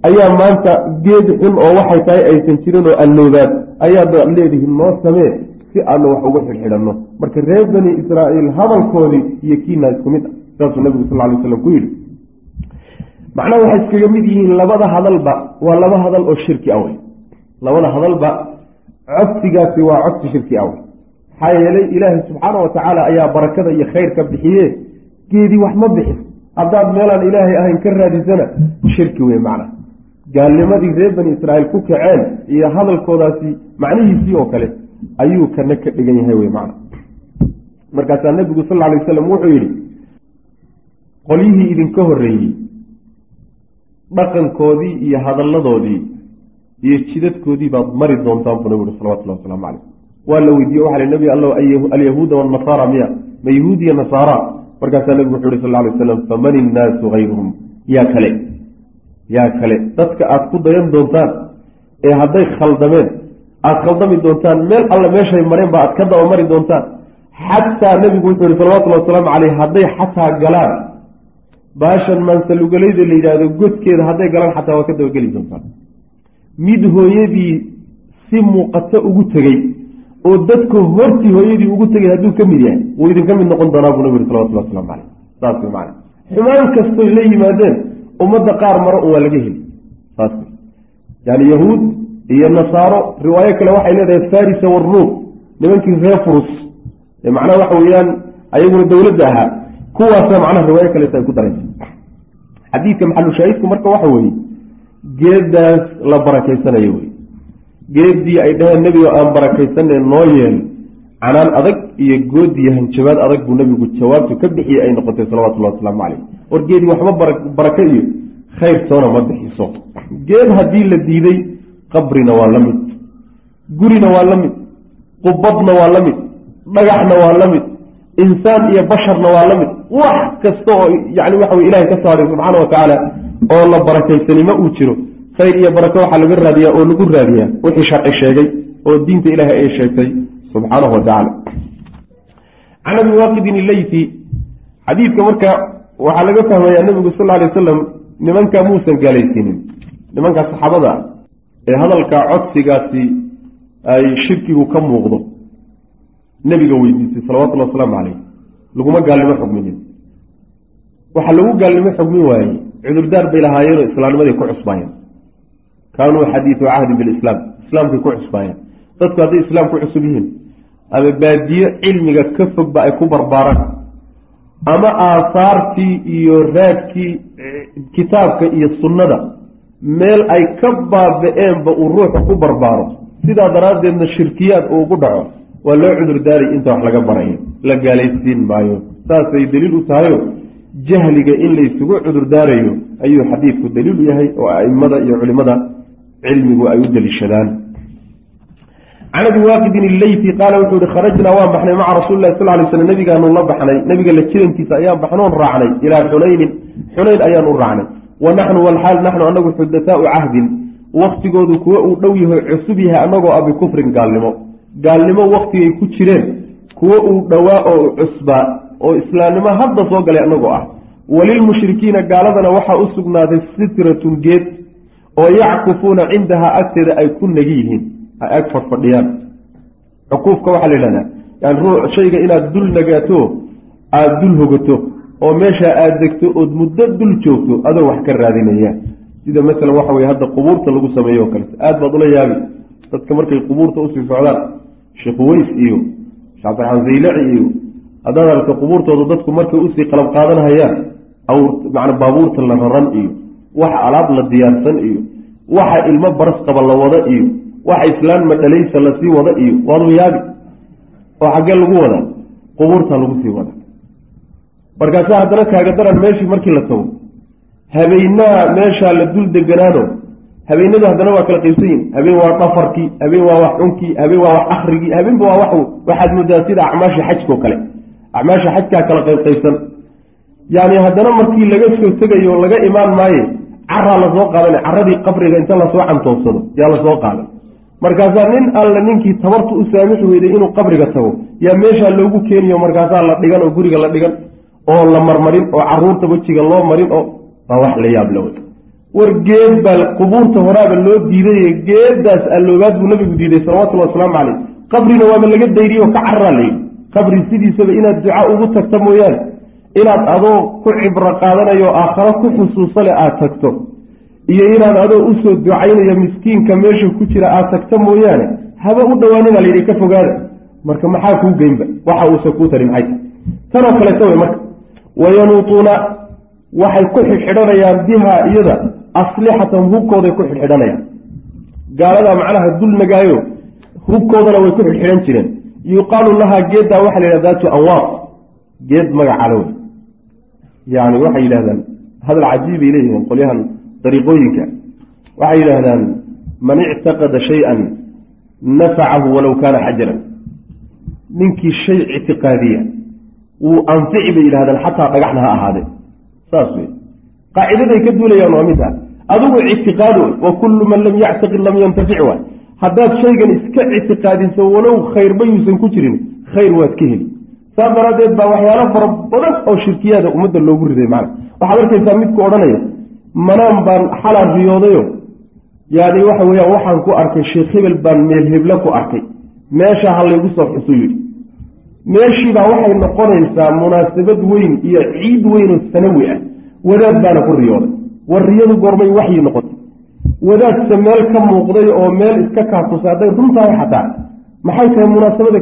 A: ayaa maanta geed xun oo waxay tahay aysan jirin oo alloobaad. Ayaad leedihiin noo samee si aanu wax ugu xidhxidhanno. Marka reer bani israa'iil hadalkoodii iyo kiinaa isku mid ah saasuu nabigu sal lay slam ku yidhi. Macnaha waxay iskaga mid yihiin labada hadalba waa laba hadal oo shirki ah wey labada hadalba codsigaasi waa codsi shirki ah. Maxaa yeelay ilaahay subxaana wa tacaala ayaa barakada iyo khayrka bixiye geedii wax ma bixiso. Haddaad meelaan ilaahay ahayn ka raadisana shirki wey macna. Gaalnimadii reer bani israa'iil ku kaceen iyo hadalkoodaasi macnihiisii oo kale ayuu kana ka dhigan yahay wey macna. Markaasaa nebigu sal alay wasalam wuxuu yidhi qolyihii idinka horreeyey dhaqankoodii iyo hadalladoodii iyo jidadkoodii baad mari doontaan buu nabigu uhi salawatullahi wasalaamu caleyh waa la weydiiye waxa nabi alla alyahuuda wanasaara miya. Ma yahuud iyo markaasaa nebigu wuxu uhi sal alay waslam faman innaasu hayruhum yaa kale yaa kale dadka aad ku dayan doontaan ee hadday khaldameen aada khaldami doontaan meel alle meeshay mareen ba aad ka dabamari doontaan. Xataa nebigu wuxuu yihi salawatullahi wasalaamu caleyh hadday xataa galaan baashan maansalugalayda la yidhaahdo godkeeda hadday galaan xataa waa ka dabageli doontaan mid hooyadii si muuqato ugu tegey oo dadka hortii hooyadii ugu tegay hadduu ka mid yahay wuu idinka mid noqon doonaa buu nabi yiri salawatullah waslamu caleyh saas macana xumaan kastoy la yimaadeen ummadda qaar maro un waa laga heli. Saas yani yahuud iyo nasaaro riwaayo kale waxay leedahay farisa waruum nimankii reer furus. Ee macnaha waxa weeyaan ayaguna dowladda ahaa. Kuwaasa macnaha riwaayo kaleeta ay ku daraysa xadiidka maxalushaahidku marka waxa weeye geedaas la barakaysanayo wey. Geeddii ay dhaheen nebigo aan barakaysanay noo yeel canaan adag iyo goodiyo hanjabaad adag buu nebigu jawaabtu ka bixiyey ay noqotay salawatullahi wasalaamu caleyh war geedii waxba baraka iyo khayr toona ma bixiso. Geed haddii la diiday qabrina waa la mid gurina waa la mid qubadna waa la mid dhagaxna waa la mid insaan iyo basharna waa la mid. Wax kasta oo yani waxa wey ilahay ka saaray subxaana wa tacaala oo la barakaysani ma uu jiro khayr iyo barako waxaa laga raadiyaa oo lagu raadiyaa wixii sharci sheegay oo diinta ilaahay ay sheegtay subxaanahu wa tacala can abi waaqidin ileyti xadiidka marka waxaa laga fahmayaa nebigu sal alay wasalam nimankaa muusan gaalaysiinin nimankaa saxaabada ee hadalka codsigaasi ay shirkigu ka muuqdo. Nebiga weydiistay salawatullhi wasalaamu caleyh laguma gaalnimo xugminin waxaa lagu gaalnimo xugmin waayey cudurdaar bay lahaayeenoo islaamnimaday ku cusbaayeen. Kaanuu xadiidu cahdin bilislaam islaamkay ku cusbaayeen. Dadku hadday islaam ku cusub yihiin ama baadiyo cilmiga ka fogba ay ku barbaaraan ama aahaartii iyo raadkii kitaabka iyo sunnada meel ay ka baaba-eenba uu ruuxu ku barbaaro. Sidaa daraaddeedna shirkiyaad uu ugu dhaco. Waa loo cudurdaaray inta wax laga barayo la gaalaysiin maayo. Saasay daliil u tahayo jahliga in laysugu cudurdaarayo ayuu xadiidku daliil u yahay oo aimada iyo culimada cilmigu ay u deliishadaan can abi waaqidin ileyti qaala wuxuu ihi kharajnaa waan baxnay maca rasuuli lahi sal lay slam nabigaanu la baxnay. Nabiga la jirankiisa ayaan baxnoon raacnay. Ilaa xunaynin xunayn ayaan u raacnay. Wa naxnu walxaal naxnu anagu xudathaau cahdin. Waktigoodu kuwo uu dhow yahay cusub yahay annagoo ah bikufrin gaalnimo. Gaalnimo waktigay ku jireen kuwo uu dhowaa oo cusbaa oo islaamnimo hadda soo galay annagoo ah. Walilmushrikiina gaaladana waxaa u sugnaaday sitratun geed oo yackufuuna cindahaa agteeda ay ku nagi yihiin ay ag fadhfadhiyaan cukuufka waxaa la yidhahdaa yani ruu shayga inaad dul nagaato aada dul hogato oo meeshaa aada degto ood muddo dul joogto adoo wax ka raadinaya. Sida masalan waxa weye hadda qubuurta lagu sameeyo oo kaleto aada baad ula yaabi. Dadka markay qubuurta u sii socdaan sheekh uweys iyo sheekh cabdiraxmaan zaylaci iyo haddaad aragto qubuurtooda dadku markay u sii qalab qaadanhayaan awr baabuurta la raran iyo waxa alaab la diyaarsan iyo waxa ilmo baras qaba la wada iyo waxa islaan madhalaysa la sii wada iyo waadu yaabi. Oo xaggee lagu wadaa qubuurtaa lagu sii wada. Markaasa haddana kaaga daran meeshii markii la tago habeenaha meeshaa la dul deganaano habeenadu haddana waa kala qaybsan yihiin habeen waa dhafarkii habeen waa wax cunkii habeen waa wax akrigii habeenba waa wax waxaad moodaa sida acmaasha xajkao kale acmaasha xajkaa kala qaybqaybsan. Yani haddana markii laga soo tegayo laga imaan maaye caraa la soo qaadana caradii qabriga inta la soo cantoobsado yaa la soo qaaday. Markaasaa nin alle ninkii tabartu u saamixi weyday inuu qabriga tago yaa meeshaa loogu keeniyo markaasaa la dhigan oo guriga la dhigan oo la marmarin oo carruurta wejiga loo marin oo waa wax la yaab lawe war geed baa qubuurta horaaba loo diidaye geedaas alloogaad buu nabigu diiday salawatullhi wasalaamu caleyh qabrina waaba laga dayriyo ka cararaa layidhi qabri sidiisaba inaad duca ugu tagto mooyaane inaad adoo ku cibro qaadanayo aakharo ku xusuusale aad tagto iyo inaad adoo u soo ducaynayo miskiinka meesha ku jira aad tagto mooyaane haba u dhawaanina layidhi ka fogaada. Marka maxaa kuu geynba? Waxa uusa kuu tari maxay? Tanoo kaleeto wey marka. Wayanuutuuna waxay ku xidhxidhanayaan bihaa iyada aslixatan hubkooday ku xidhxidhanayaan. Gaaladaa macnaha dul nagaayo hubkoodana way ku xidhxidhan jireen yuqaalu lahaa geeddaa waxaa la yidhahda daatu anwaar geed magacalo wey yani waxay yidhahdaan hadal cajiibay leeyihiin qolyahan dariiqooyinka. Waxay yidhaahdaan man ictaqada shay-an nafacahu walow kaana xajaran. Ninkii shay ictiqaadiya wuu anfici bay yidhahdaan xataa dhagaxna ha ahaadee. Saas wey qaacidaday ka duulayaan waa mid ah adigu ictiqaad wey wa kullu man lam yactaqid lam yantafic waay haddaad shaygan iska ictiqaadiso walow khayrba yuusan ku jirin khayr waad ka heli. Saas daraaddeed baa waxyaalo fara badan oo shirkiyaada ummadda loogu riday macna. Waxaad arkaysaa midku odhanaya manaan baan xalaal riyoodayo. Yani waxa weeyaan waxaan ku arkay sheekh hebel baan meel heblo ku arkay. Meesha ha laygu soo xusuu yidhi. Meeshiibaa waxay noqonaysaa munaasabad weyn iyo ciid weyn oo sanawi ah. Wadaad baana ku riyooday. War riyadu goormay waxyi noqotay wadaadse meel ka muuqday oo meel iska kaatusa hadday runtahay xataa. Maxay tahay munaasabada